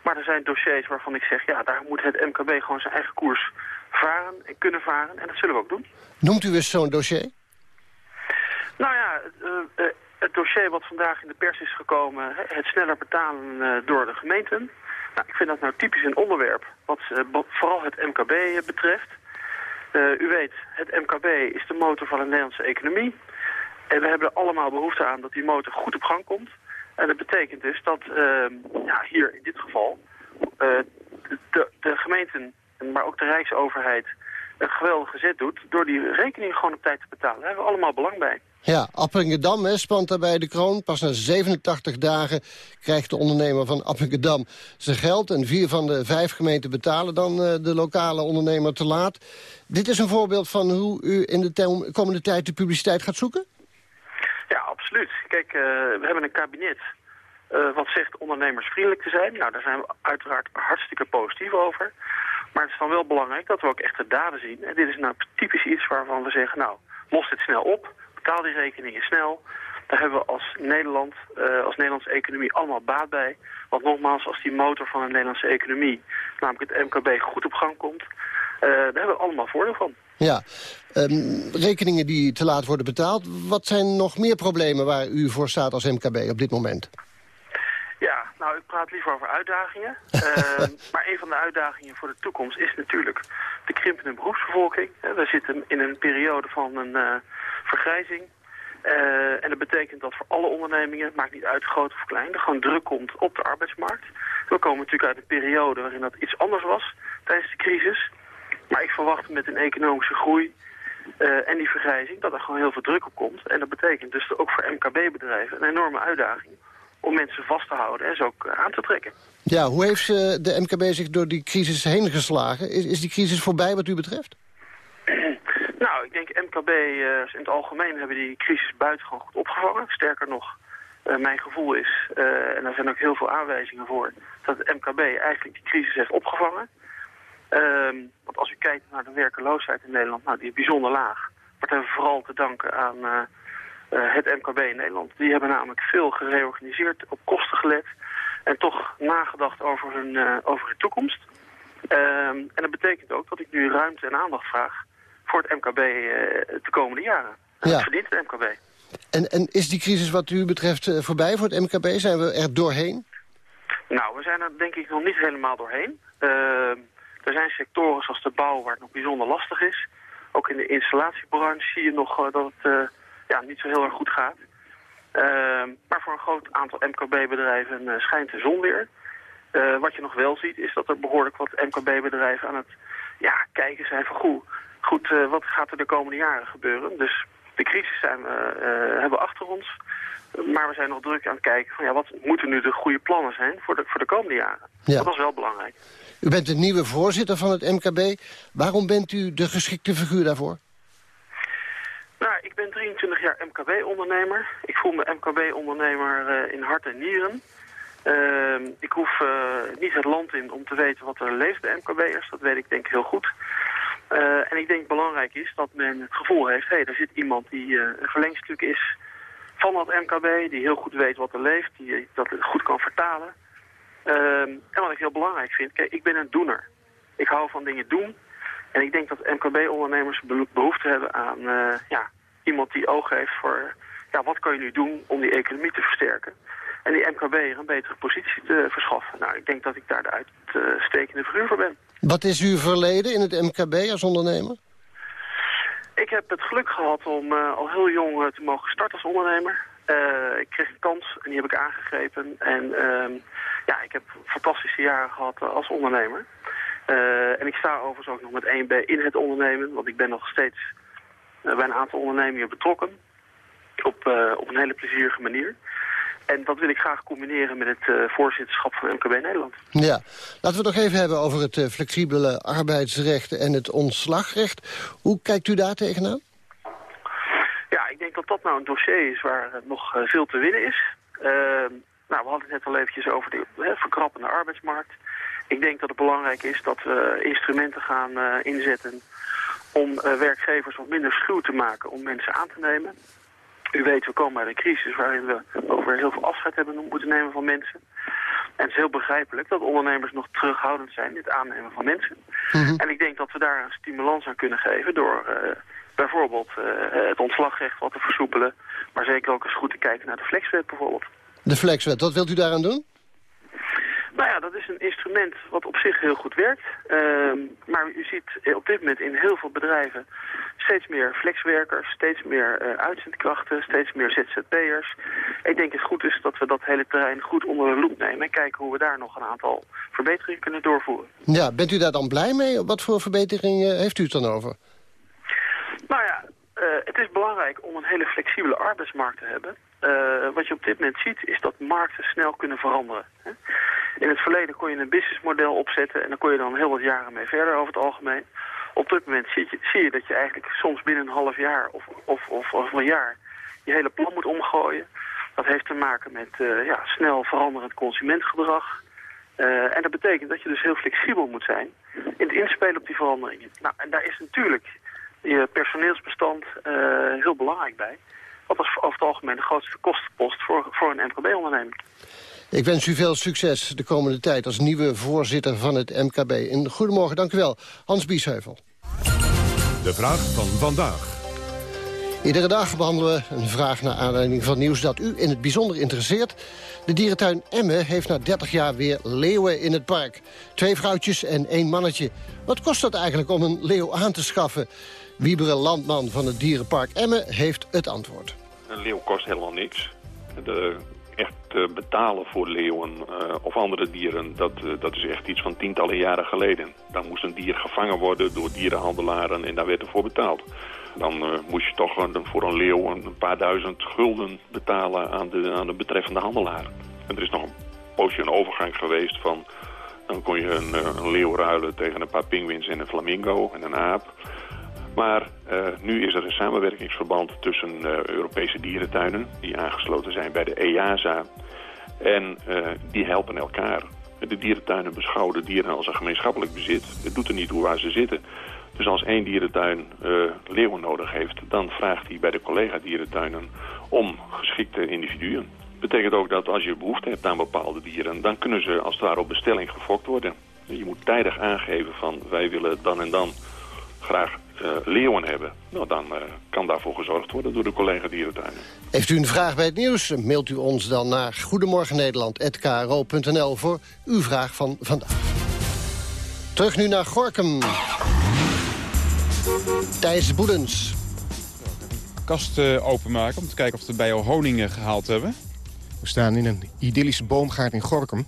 Maar er zijn dossiers waarvan ik zeg, ja, daar moet het MKB gewoon zijn eigen koers varen en kunnen varen. En dat zullen we ook doen. Noemt u eens zo'n dossier? Nou ja, uh, het dossier wat vandaag in de pers is gekomen, het sneller betalen uh, door de gemeenten. Nou, ik vind dat nou typisch een onderwerp wat vooral het MKB betreft. u weet, het MKB is de motor van de Nederlandse economie. En we hebben er allemaal behoefte aan dat die motor goed op gang komt. En dat betekent dus dat ja, hier in dit geval de, de gemeenten, maar ook de Rijksoverheid een geweldige zet doet... door die rekening gewoon op tijd te betalen. Daar hebben we allemaal belang bij. Ja, Appingedam spant daarbij de kroon. Pas na 87 dagen krijgt de ondernemer van Appingedam zijn geld. En vier van de vijf gemeenten betalen dan uh, de lokale ondernemer te laat. Dit is een voorbeeld van hoe u in de komende tijd de publiciteit gaat zoeken? Ja, absoluut. Kijk, uh, we hebben een kabinet uh, wat zegt ondernemersvriendelijk te zijn. Nou, daar zijn we uiteraard hartstikke positief over. Maar het is dan wel belangrijk dat we ook echt de daden zien. En dit is nou typisch iets waarvan we zeggen, nou, los dit snel op. Betaal die rekeningen snel. Daar hebben we als Nederland, uh, als Nederlandse economie allemaal baat bij. Want nogmaals, als die motor van de Nederlandse economie, namelijk het MKB, goed op gang komt... Uh, daar hebben we allemaal voordeel van. Ja, um, rekeningen die te laat worden betaald. Wat zijn nog meer problemen waar u voor staat als MKB op dit moment? Ja, nou, ik praat liever over uitdagingen. uh, [LAUGHS] maar een van de uitdagingen voor de toekomst is natuurlijk de krimpende beroepsbevolking. We zitten in een periode van een uh, vergrijzing. Uh, en dat betekent dat voor alle ondernemingen, maakt niet uit groot of klein, er gewoon druk komt op de arbeidsmarkt. We komen natuurlijk uit een periode waarin dat iets anders was tijdens de crisis. Maar ik verwacht met een economische groei uh, en die vergrijzing dat er gewoon heel veel druk op komt. En dat betekent dus ook voor MKB-bedrijven een enorme uitdaging om mensen vast te houden en ze ook eh, aan te trekken. Ja, hoe heeft de MKB zich door die crisis heen geslagen? Is, is die crisis voorbij wat u betreft? Ik denk MKB uh, in het algemeen hebben die crisis buitengewoon goed opgevangen. Sterker nog, uh, mijn gevoel is, uh, en daar zijn ook heel veel aanwijzingen voor... dat het MKB eigenlijk die crisis heeft opgevangen. Ehm, want als u kijkt naar de werkeloosheid in Nederland, nou, die is bijzonder laag. Wordt even vooral te danken aan het MKB in Nederland. Die hebben namelijk veel gereorganiseerd, op kosten gelet... en toch nagedacht over hun, over hun toekomst. Um, en dat betekent ook dat ik nu ruimte en aandacht vraag... voor het MKB uh, de komende jaren. Ja. Dat verdient het MKB. En, en is die crisis wat u betreft voorbij voor het MKB? Zijn we er doorheen? Nou, we zijn er denk ik nog niet helemaal doorheen. Ehm, er zijn sectoren zoals de bouw waar het nog bijzonder lastig is. Ook in de installatiebranche zie je nog dat het ja, niet zo heel erg goed gaat. Maar voor een groot aantal MKB-bedrijven schijnt de zon weer. Wat je nog wel ziet is dat er behoorlijk wat MKB-bedrijven aan het ja, kijken zijn van goed, goed wat gaat er de komende jaren gebeuren. Dus de crisis zijn we, hebben we achter ons. Maar we zijn nog druk aan het kijken van ja, wat moeten nu de goede plannen zijn voor de, voor de komende jaren. Ja. Dat is wel belangrijk. U bent de nieuwe voorzitter van het MKB. Waarom bent u de geschikte figuur daarvoor? Nou, ik ben 23 jaar MKB-ondernemer. Ik voel me MKB-ondernemer uh, in hart en nieren. Uh, ik hoef uh, niet het land in om te weten wat er leeft bij MKB'ers. Dat weet ik denk ik heel goed. Uh, en ik denk belangrijk is dat men het gevoel heeft... hé, hey, er zit iemand die een verlengstuk is van dat MKB... die heel goed weet wat er leeft, die dat goed kan vertalen. Ehm, en wat ik heel belangrijk vind, kijk, ik ben een doener. Ik hou van dingen doen... En ik denk dat MKB-ondernemers behoefte hebben aan ja, iemand die oog heeft voor... Ja, wat kan je nu doen om die economie te versterken? En die MKB een betere positie te verschaffen. Nou, ik denk dat ik daar de uitstekende figuur voor ben. Wat is uw verleden in het MKB als ondernemer? Ik heb het geluk gehad om uh, al heel jong uh, te mogen starten als ondernemer. Uh, ik kreeg een kans en die heb ik aangegrepen. En uh, ja, ik heb fantastische jaren gehad als ondernemer. En ik sta overigens ook nog met 1B in het ondernemen, want ik ben nog steeds bij een aantal ondernemingen betrokken. Op, op een hele plezierige manier. En dat wil ik graag combineren met het voorzitterschap van MKB Nederland. Ja, laten we het nog even hebben over het flexibele arbeidsrecht en het ontslagrecht. Hoe kijkt u daar tegenaan? Ja, ik denk dat dat nou een dossier is waar nog veel te winnen is. Ehm, nou, we hadden het net al eventjes over de verkrappende arbeidsmarkt. Ik denk dat het belangrijk is dat we instrumenten gaan inzetten om werkgevers wat minder schuw te maken om mensen aan te nemen. U weet, we komen uit een crisis waarin we over heel veel afscheid hebben moeten nemen van mensen. En het is heel begrijpelijk dat ondernemers nog terughoudend zijn in het aannemen van mensen. En ik denk dat we daar een stimulans aan kunnen geven door uh, bijvoorbeeld uh, het ontslagrecht wat te versoepelen. Maar zeker ook eens goed te kijken naar de flexwet bijvoorbeeld. De flexwet, wat wilt u daaraan doen? Nou ja, dat is een instrument wat op zich heel goed werkt. Uh, maar u ziet op dit moment in heel veel bedrijven steeds meer flexwerkers, steeds meer uh, uitzendkrachten, steeds meer ZZP'ers. Ik denk het goed is dat we dat hele terrein goed onder de loep nemen en kijken hoe we daar nog een aantal verbeteringen kunnen doorvoeren. Ja, bent u daar dan blij mee? Wat voor verbeteringen heeft u het dan over? Nou ja, uh, het is belangrijk om een hele flexibele arbeidsmarkt te hebben. Uh, wat je op dit moment ziet is dat markten snel kunnen veranderen. Hè? In het verleden kon je een businessmodel opzetten en dan kon je dan heel wat jaren mee verder over het algemeen. Op dit moment zie je, dat je eigenlijk soms binnen een half jaar of, of, of, een jaar je hele plan moet omgooien. Dat heeft te maken met uh, ja, snel veranderend consumentgedrag. Uh, en dat betekent dat je dus heel flexibel moet zijn in het inspelen op die veranderingen. Nou, en daar is natuurlijk je personeelsbestand heel belangrijk bij. Wat is over het algemeen de grootste kostenpost voor, voor een MKB-onderneming. Ik wens u veel succes de komende tijd als nieuwe voorzitter van het MKB. En goedemorgen, dank u wel. Hans Biesheuvel. De vraag van vandaag. Iedere dag behandelen we een vraag naar aanleiding van nieuws dat u in het bijzonder interesseert. De dierentuin Emmen heeft na 30 jaar weer leeuwen in het park. Twee vrouwtjes en één mannetje. Wat kost dat eigenlijk om een leeuw aan te schaffen? Wiebere Landman van het dierenpark Emmen heeft het antwoord. Een leeuw kost helemaal niks. De echt betalen voor leeuwen uh, of andere dieren, dat, uh, dat is echt iets van tientallen jaren geleden. Dan moest een dier gevangen worden door dierenhandelaren en daar werd ervoor betaald. Dan moest je toch voor een leeuw een paar duizend gulden betalen aan de, aan de betreffende handelaar. En er is nog een poosje een overgang geweest van... dan kon je een, een leeuw ruilen tegen een paar pinguïns en een flamingo en een aap... Maar uh, nu is er een samenwerkingsverband tussen uh, Europese dierentuinen... die aangesloten zijn bij de EASA. En uh, die helpen elkaar. De dierentuinen beschouwen de dieren als een gemeenschappelijk bezit. Het doet er niet toe waar ze zitten. Dus als één dierentuin leeuwen nodig heeft... dan vraagt hij bij de collega-dierentuinen om geschikte individuen. Betekent ook dat als je behoefte hebt aan bepaalde dieren... dan kunnen ze als het ware op bestelling gefokt worden. Je moet tijdig aangeven van wij willen dan en dan graag uh, leeuwen hebben, nou, dan uh, kan daarvoor gezorgd worden door de collega dierentuinen. Heeft u een vraag bij het nieuws? Mailt u ons dan naar goedemorgennederland.kro.nl voor uw vraag van vandaag. Terug nu naar Gorkum. Thijs Boedens. Kast openmaken om te kijken of we bij jou honing gehaald hebben. We staan in een idyllische boomgaard in Gorkum.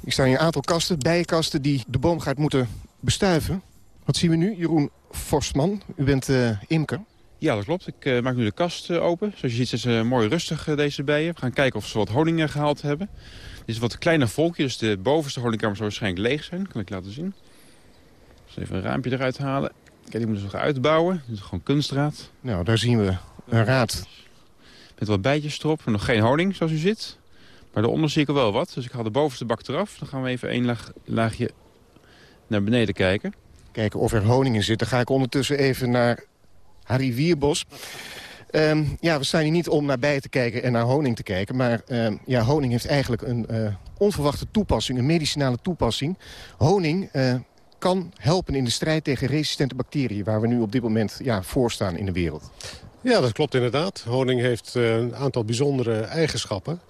Hier staan hier een aantal kasten, bijenkasten die de boomgaard moeten bestuiven. Wat zien we nu? Jeroen Forstman, u bent uh, imker. Ja, dat klopt. Ik uh, maak nu de kast uh, open. Zoals je ziet is ze mooi rustig, deze bijen. We gaan kijken of ze wat honing gehaald hebben. Dit is een wat kleiner volkje, dus de bovenste honingkamer zal waarschijnlijk leeg zijn. Dat kan ik laten zien. Dus even een raampje eruit halen. Kijk, die moeten ze nog uitbouwen. Dit is gewoon kunstraad. Nou, daar zien we een raad. Met wat bijtjes erop. Nog geen honing, zoals u ziet. Maar daaronder zie ik er wel wat. Dus ik haal de bovenste bak eraf. Dan gaan we even één laag, laagje naar beneden kijken kijken of er honing in zit. Dan ga ik ondertussen even naar Harry Wierbos. Um, ja, we staan hier niet om naar bijen te kijken en naar honing te kijken. Maar um, ja, honing heeft eigenlijk een uh, onverwachte toepassing, een medicinale toepassing. Honing uh, kan helpen in de strijd tegen resistente bacteriën... waar we nu op dit moment ja, voor staan in de wereld. Ja, dat klopt inderdaad. Honing heeft uh, een aantal bijzondere eigenschappen.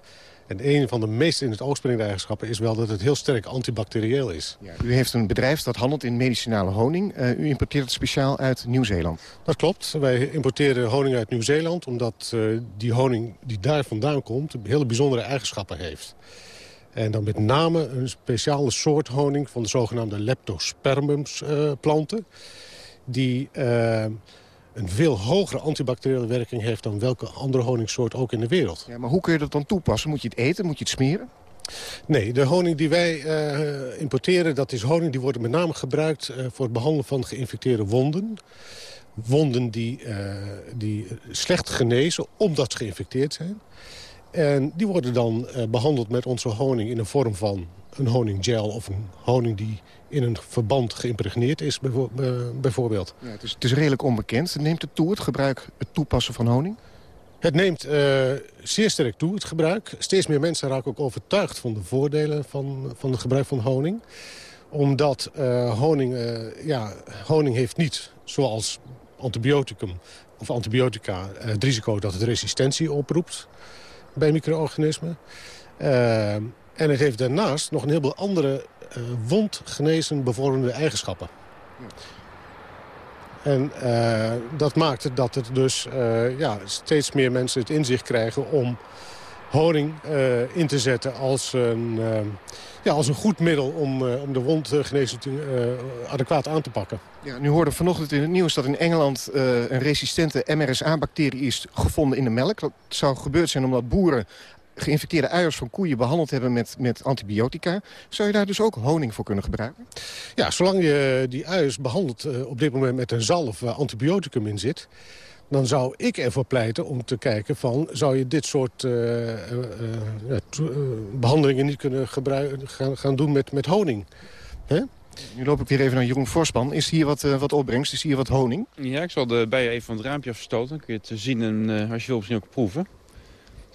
En een van de meest in het oog springende eigenschappen is wel dat het heel sterk antibacterieel is. Ja, u heeft een bedrijf dat handelt in medicinale honing. Uh, u importeert het speciaal uit Nieuw-Zeeland. Dat klopt. Wij importeren honing uit Nieuw-Zeeland omdat uh, die honing die daar vandaan komt hele bijzondere eigenschappen heeft. En dan met name een speciale soort honing van de zogenaamde Leptospermums uh, planten. Die een veel hogere antibacteriële werking heeft... dan welke andere honingsoort ook in de wereld. Ja, maar hoe kun je dat dan toepassen? Moet je het eten? Moet je het smeren? Nee, de honing die wij uh, importeren, dat is honing die wordt met name gebruikt... Uh, voor het behandelen van geïnfecteerde wonden. Wonden die, uh, die slecht genezen omdat ze geïnfecteerd zijn. En die worden dan behandeld met onze honing in een vorm van een honinggel... of een honing die in een verband geïmpregneerd is, bijvoorbeeld. Ja, het, is, het is redelijk onbekend. Neemt het toe, het gebruik, het toepassen van honing? Het neemt uh, zeer sterk toe, het gebruik. Steeds meer mensen raken ook overtuigd van de voordelen van, van het gebruik van honing. Omdat uh, honing, uh, ja, honing heeft niet, zoals antibioticum of antibiotica... het risico dat het resistentie oproept bij micro-organismen. en het heeft daarnaast nog een heleboel andere wondgenezen bevorderende eigenschappen. En uh, dat maakt dat het dus uh, ja, steeds meer mensen het inzicht krijgen om honing in te zetten als een, ja, als een goed middel om, om de wondgenezing adequaat aan te pakken. Ja, nu hoorde vanochtend in het nieuws dat in Engeland een resistente MRSA-bacterie is gevonden in de melk. Dat zou gebeurd zijn omdat boeren geïnfecteerde eiers van koeien behandeld hebben met, met antibiotica. Zou je daar dus ook honing voor kunnen gebruiken? Ja, zolang je die eiers behandelt uh, op dit moment met een zalf waar antibioticum in zit... dan zou ik ervoor pleiten om te kijken van... zou je dit soort uh, uh, behandelingen niet kunnen gaan, gaan doen met, met honing? Hè? Nu loop ik weer even naar Jeroen Forsman. Is hier wat, wat opbrengst? Is hier wat honing? Ja, ik zal de bijen even van het raampje afstoten. Dan kun je het zien en als je wil misschien ook proeven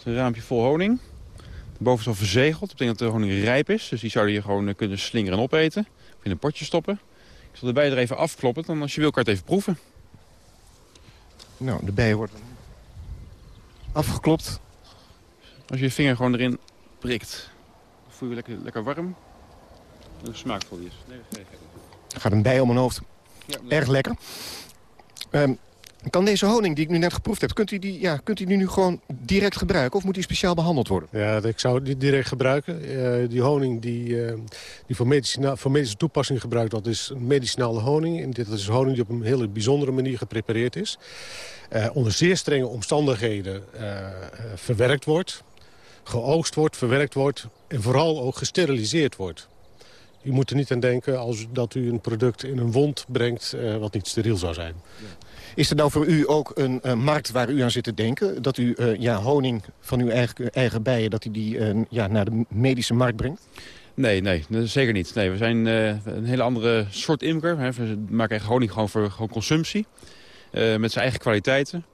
een raampje vol honing. Boven is al verzegeld. Dat betekent dat de honing rijp is. Dus die zou je gewoon eh, kunnen slingeren en opeten. Of in een potje stoppen. Ik zal de bijen er even afkloppen. Dan als je wil kan je het even proeven. Nou, de bijen worden afgeklopt. Als je je vinger gewoon erin prikt. Dan voel je lekker, lekker warm. En smaakvol is. Nee, nee, Gaat een bij om mijn hoofd. Ja, Erg lekker. Um, kan deze honing die ik nu net geproefd heb, kunt u die, ja, kunt u die nu gewoon direct gebruiken? Of moet die speciaal behandeld worden? Ja, ik zou die direct gebruiken. Uh, die honing die, uh, die voor, medicina, voor medische toepassing gebruikt wordt, is medicinale honing. En dit is honing die op een hele bijzondere manier geprepareerd is. Uh, onder zeer strenge omstandigheden verwerkt wordt. Geoogst wordt, verwerkt wordt. En vooral ook gesteriliseerd wordt. U moet er niet aan denken als dat u een product in een wond brengt wat niet steriel zou zijn. Ja. Is er nou voor u ook een uh, markt waar u aan zit te denken? Dat u uh, ja, honing van uw eigen, eigen bijen dat u die uh, ja, naar de medische markt brengt? Nee, nee, zeker niet. Nee, we zijn een hele andere soort imker. We maken echt honing gewoon voor gewoon consumptie. met zijn eigen kwaliteiten.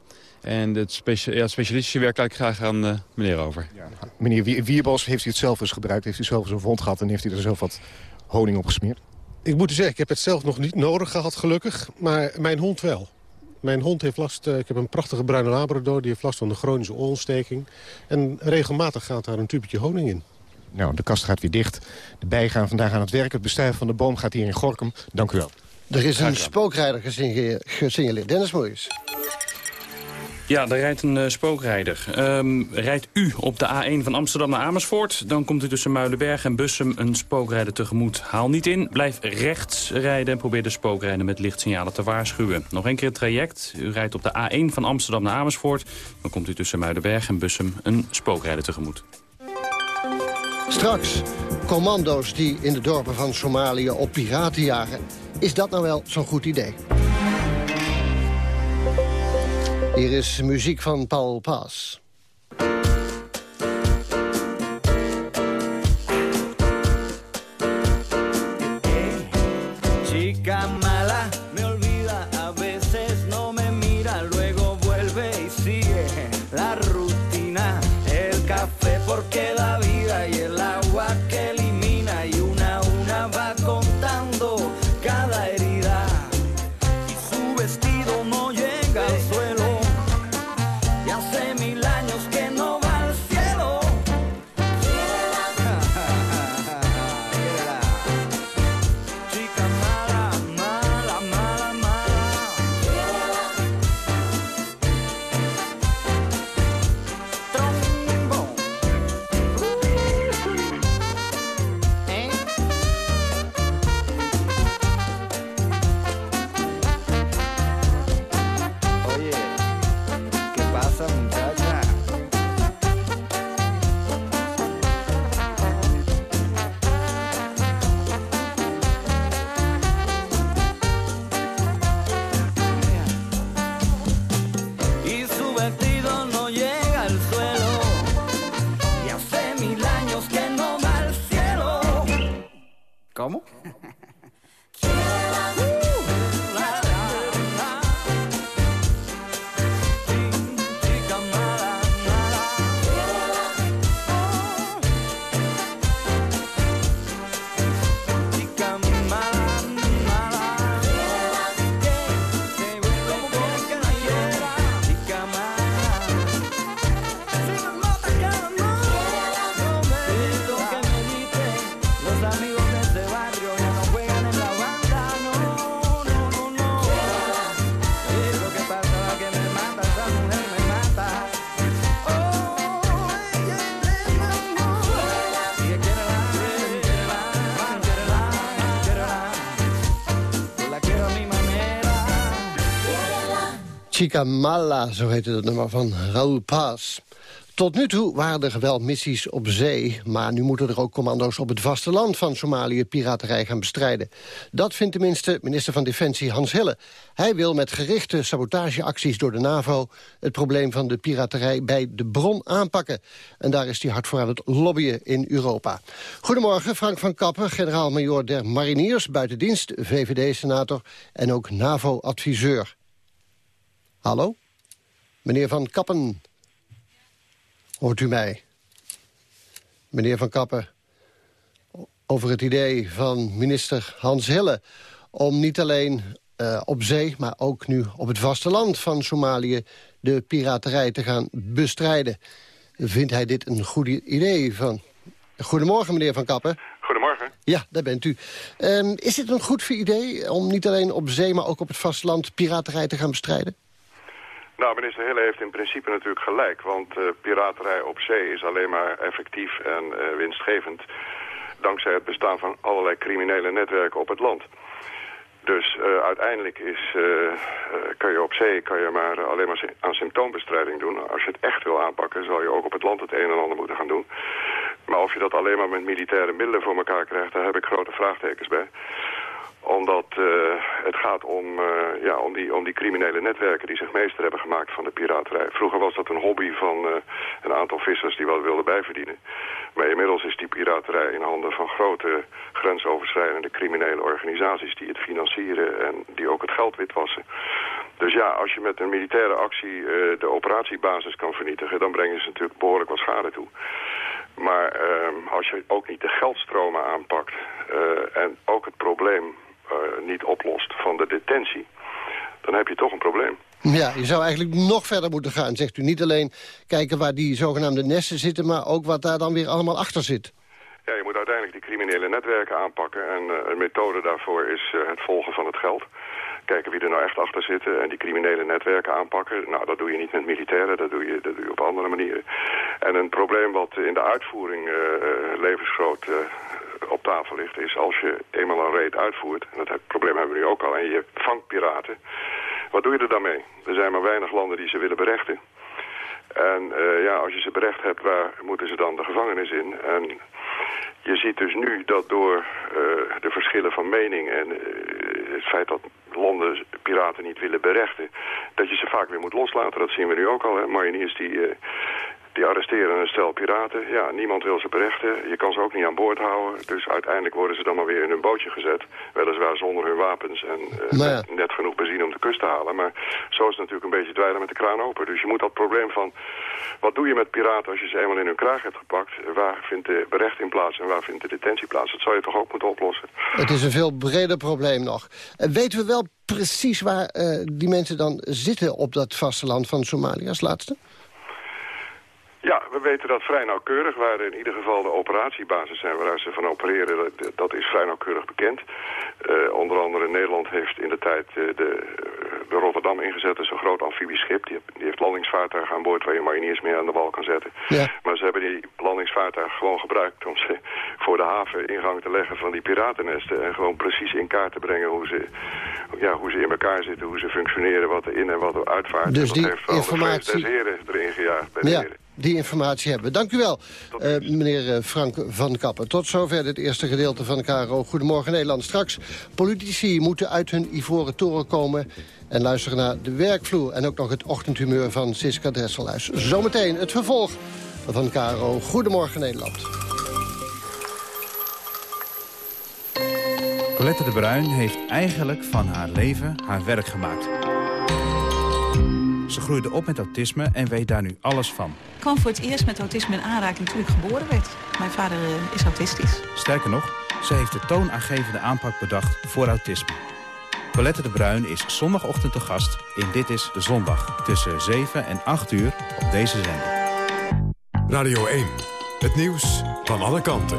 En het, specia ja, specialistische werk laat ik graag aan meneer over. Ja. Meneer Wierbos, heeft u het zelf eens gebruikt? Heeft u zelf eens een wond gehad en heeft u er zelf wat honing op gesmeerd? Ik moet u zeggen, ik heb het zelf nog niet nodig gehad, gelukkig. Maar mijn hond wel. Mijn hond heeft last, uh, ik heb een prachtige bruine labrador... die heeft last van de chronische oorontsteking. En regelmatig gaat daar een tubetje honing in. Nou, de kast gaat weer dicht. De bijen gaan vandaag aan het werk. Het bestuiven van de boom gaat hier in Gorkum. Dank u wel. Er is een spookrijder gesignaleerd. Dennis Mooijs. Ja, daar rijdt een uh, spookrijder. Um, rijdt u op de A1 van Amsterdam naar Amersfoort... dan komt u tussen Muidenberg en Bussum een spookrijder tegemoet. Haal niet in, blijf rechts rijden en probeer de spookrijder met lichtsignalen te waarschuwen. Nog een keer het traject. U rijdt op de A1 van Amsterdam naar Amersfoort... dan komt u tussen Muidenberg en Bussum een spookrijder tegemoet. Straks, commando's die in de dorpen van Somalië op piraten jagen. Is dat nou wel zo'n goed idee? Hier is muziek van Paul Paas. Chica Mala, zo heette het nummer van Raoul Paas. Tot nu toe waren er wel missies op zee... maar nu moeten er ook commando's op het vasteland van Somalië piraterij gaan bestrijden. Dat vindt tenminste minister van Defensie Hans Hille. Hij wil met gerichte sabotageacties door de NAVO... het probleem van de piraterij bij de bron aanpakken. En daar is hij hard voor aan het lobbyen in Europa. Goedemorgen, Frank van Kappen, generaal-majoor der Mariniers... buitendienst, VVD-senator en ook NAVO-adviseur. Hallo? Meneer Van Kappen... Hoort u mij? Meneer Van Kappen, over het idee van minister Hans Hille... om niet alleen uh, op zee, maar ook nu op het vasteland van Somalië... de piraterij te gaan bestrijden. Vindt hij dit een goed idee? Van... Goedemorgen, meneer Van Kappen. Goedemorgen. Ja, daar bent u. Um, is dit een goed idee om niet alleen op zee, maar ook op het vasteland... piraterij te gaan bestrijden? Nou, minister Hille heeft in principe natuurlijk gelijk. Want uh, piraterij op zee is alleen maar effectief en uh, winstgevend... dankzij het bestaan van allerlei criminele netwerken op het land. Dus uh, uiteindelijk is, kan je op zee kan je maar alleen maar aan symptoombestrijding doen. Als je het echt wil aanpakken, zal je ook op het land het een en ander moeten gaan doen. Maar of je dat alleen maar met militaire middelen voor elkaar krijgt, daar heb ik grote vraagtekens bij omdat uh, het gaat om, uh, ja, om, die, om die criminele netwerken die zich meester hebben gemaakt van de piraterij. Vroeger was dat een hobby van uh, een aantal vissers die wat wilden bijverdienen. Maar inmiddels is die piraterij in handen van grote grensoverschrijdende criminele organisaties die het financieren en die ook het geld witwassen. Dus ja, als je met een militaire actie de operatiebasis kan vernietigen, dan brengen ze natuurlijk behoorlijk wat schade toe. Maar als je ook niet de geldstromen aanpakt en ook het probleem niet oplost van de detentie, dan heb je toch een probleem. Ja, je zou eigenlijk nog verder moeten gaan, zegt u. Niet alleen kijken waar die zogenaamde nesten zitten... maar ook wat daar dan weer allemaal achter zit. Ja, je moet uiteindelijk die criminele netwerken aanpakken. En uh, een methode daarvoor is uh, het volgen van het geld. Kijken wie er nou echt achter zitten en die criminele netwerken aanpakken. Nou, dat doe je niet met militairen, dat doe je, dat doe je op andere manieren. En een probleem wat in de uitvoering levensgroot op tafel ligt... is als je eenmaal een raid uitvoert, en dat probleem hebben we nu ook al... en je vangt piraten, wat doe je er dan mee? Er zijn maar weinig landen die ze willen berechten. En uh, ja, als je ze berecht hebt, waar moeten ze dan de gevangenis in? En je ziet dus nu dat door uh, de verschillen van mening en uh, het feit dat landen piraten niet willen berechten, dat je ze vaak weer moet loslaten. Dat zien we nu ook al. Hè? Mariniers die die arresteren een stel piraten. Ja, niemand wil ze berechten. Je kan ze ook niet aan boord houden. Dus uiteindelijk worden ze dan maar weer in hun bootje gezet. Weliswaar zonder hun wapens en uh, ja. net, net, genoeg benzine om de kust te halen. Maar zo is het natuurlijk een beetje dweilen met de kraan open. Dus je moet dat probleem van... Wat doe je met piraten als je ze eenmaal in hun kraag hebt gepakt? Waar vindt de berechting plaats en waar vindt de detentie plaats? Dat zou je toch ook moeten oplossen? Het is een veel breder probleem nog. Uh, weten we wel precies waar uh, die mensen dan zitten op dat vasteland van Somalië als laatste? Ja, we weten dat vrij nauwkeurig. Waar in ieder geval de operatiebasis zijn waaruit ze van opereren, dat, dat is vrij nauwkeurig bekend. Uh, onder andere Nederland heeft in de tijd uh, de, de Rotterdam ingezet. Dat is een groot amfibieschip. Die, die heeft landingsvaartuigen aan boord waar je mariniers meer aan de wal kan zetten. Ja. Maar ze hebben die landingsvaartuigen gewoon gebruikt om ze voor de haven ingang te leggen van die piratennesten. En gewoon precies in kaart te brengen hoe ze, ja, hoe ze in elkaar zitten, hoe ze functioneren, wat er in en wat er uitvaart. Dus en dat die heeft wel informatie... de erin gejaagd bij de ja. heren die informatie hebben. Dank u wel, uh, meneer Frank van Kappen. Tot zover het eerste gedeelte van de KRO Goedemorgen Nederland. Straks, politici moeten uit hun ivoren toren komen... en luisteren naar de werkvloer. En ook nog het ochtendhumeur van Siska Dresselhuis. Zometeen het vervolg van KRO Goedemorgen Nederland. Colette de Bruin heeft eigenlijk van haar leven haar werk gemaakt. Ze groeide op met autisme en weet daar nu alles van. Ik kwam voor het eerst met autisme in aanraking toen ik geboren werd. Mijn vader uh, is autistisch. Sterker nog, ze heeft de toonaangevende aanpak bedacht voor autisme. Colette de Bruin is zondagochtend te gast in Dit is de Zondag. Tussen 7 en 8 uur op deze zender. Radio 1. Het nieuws van alle kanten.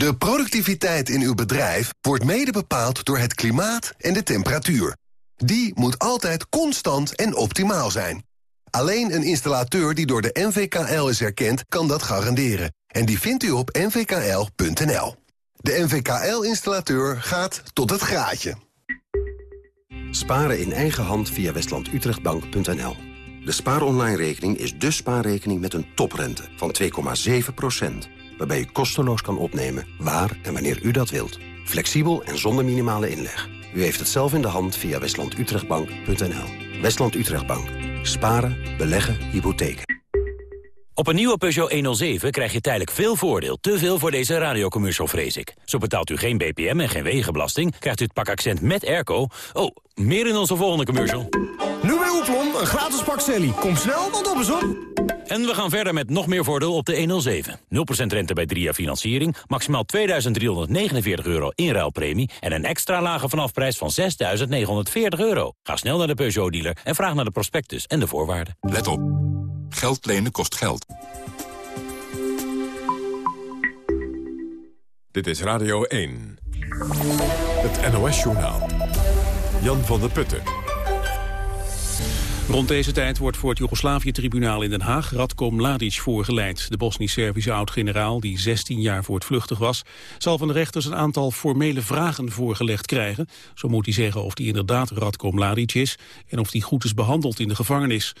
De productiviteit in uw bedrijf wordt mede bepaald door het klimaat en de temperatuur. Die moet altijd constant en optimaal zijn. Alleen een installateur die door de NVKL is erkend, kan dat garanderen. En die vindt u op nvkl.nl. De NVKL-installateur gaat tot het graadje. Sparen in eigen hand via westlandutrechtbank.nl. De spaaronline-rekening is de spaarrekening met een toprente van 2,7%. Waarbij u kosteloos kan opnemen waar en wanneer u dat wilt. Flexibel en zonder minimale inleg. U heeft het zelf in de hand via westlandutrechtbank.nl. Westland Utrechtbank. Sparen, beleggen, hypotheken. Op een nieuwe Peugeot 107 krijg je tijdelijk veel voordeel. Te veel voor deze radiocommercial, vrees ik. Zo betaalt u geen BPM en geen wegenbelasting. Krijgt u het pak accent met airco. Oh, meer in onze volgende commercial. Nu bij Oeplon, een gratis pak Sally. Kom snel, want op is op. En we gaan verder met nog meer voordeel op de 107. 0% rente bij 3 jaar financiering, maximaal 2.349 euro inruilpremie... en een extra lage vanafprijs van 6.940 euro. Ga snel naar de Peugeot-dealer en vraag naar de prospectus en de voorwaarden. Let op. Geld lenen kost geld. Dit is Radio 1. Het NOS-journaal. Jan van der Putten. Rond deze tijd wordt voor het Joegoslavië-tribunaal in Den Haag Radko Mladic voorgeleid. De Bosnisch-Servische oud-generaal, die 16 jaar voortvluchtig was... zal van de rechters een aantal formele vragen voorgelegd krijgen. Zo moet hij zeggen of hij inderdaad Radko Mladic is... en of hij goed is behandeld in de gevangenis.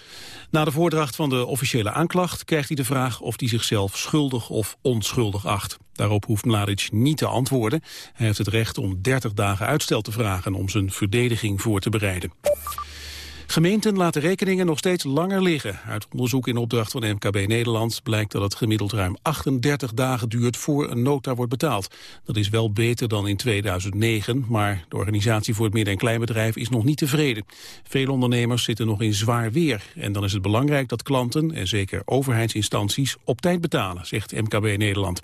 Na de voordracht van de officiële aanklacht krijgt hij de vraag... of hij zichzelf schuldig of onschuldig acht. Daarop hoeft Mladic niet te antwoorden. Hij heeft het recht om 30 dagen uitstel te vragen... om zijn verdediging voor te bereiden. Gemeenten laten rekeningen nog steeds langer liggen. Uit onderzoek in opdracht van MKB Nederland blijkt dat het gemiddeld ruim 38 dagen duurt voor een nota wordt betaald. Dat is wel beter dan in 2009, maar de organisatie voor het midden- en kleinbedrijf is nog niet tevreden. Veel ondernemers zitten nog in zwaar weer en dan is het belangrijk dat klanten en zeker overheidsinstanties op tijd betalen, zegt MKB Nederland.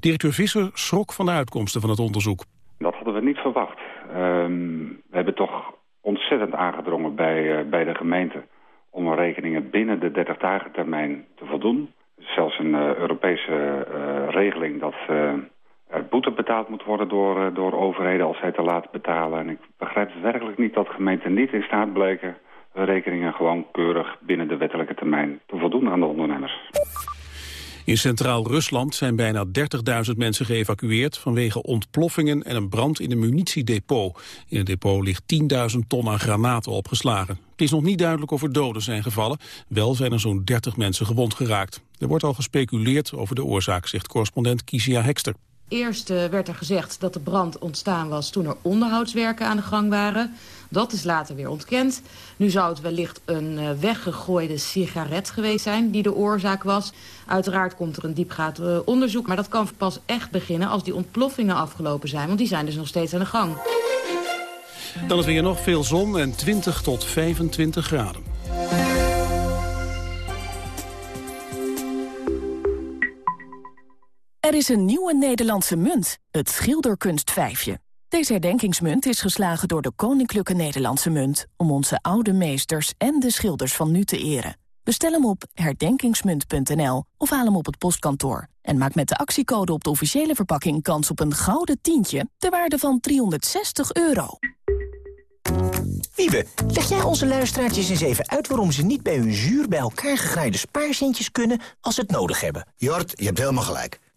Directeur Visser schrok van de uitkomsten van het onderzoek. Dat hadden we niet verwacht. Ehm, we hebben toch ontzettend aangedrongen bij, uh, bij de gemeente om rekeningen binnen de 30 dagen termijn te voldoen. Zelfs een uh, Europese uh, regeling dat er boete betaald moet worden door, door overheden als zij te laat betalen. En ik begrijp werkelijk niet dat gemeenten niet in staat bleken hun rekeningen gewoon keurig binnen de wettelijke termijn te voldoen aan de ondernemers. In Centraal-Rusland zijn bijna 30.000 mensen geëvacueerd vanwege ontploffingen en een brand in een munitiedepot. In het depot ligt 10.000 ton aan granaten opgeslagen. Het is nog niet duidelijk of er doden zijn gevallen. Wel zijn er zo'n 30 mensen gewond geraakt. Er wordt al gespeculeerd over de oorzaak, zegt correspondent Kisia Hekster. Eerst uh, werd er gezegd dat de brand ontstaan was toen er onderhoudswerken aan de gang waren. Dat is later weer ontkend. Nu zou het wellicht een uh, weggegooide sigaret geweest zijn die de oorzaak was. Uiteraard komt er een diepgaand uh, onderzoek, maar dat kan pas echt beginnen als die ontploffingen afgelopen zijn. Want die zijn dus nog steeds aan de gang. Dan is weer nog veel zon en 20 tot 25 graden. Er is een nieuwe Nederlandse munt, het schilderkunstvijfje. Deze herdenkingsmunt is geslagen door de Koninklijke Nederlandse Munt... om onze oude meesters en de schilders van nu te eren. Bestel hem op herdenkingsmunt.nl of haal hem op het postkantoor. En maak met de actiecode op de officiële verpakking kans op een gouden tientje... ter waarde van 360 euro. Wiebe, leg jij onze luisteraartjes eens even uit... waarom ze niet bij hun zuur bij elkaar gegraaide spaarcentjes kunnen als ze het nodig hebben? Jort, je hebt helemaal gelijk.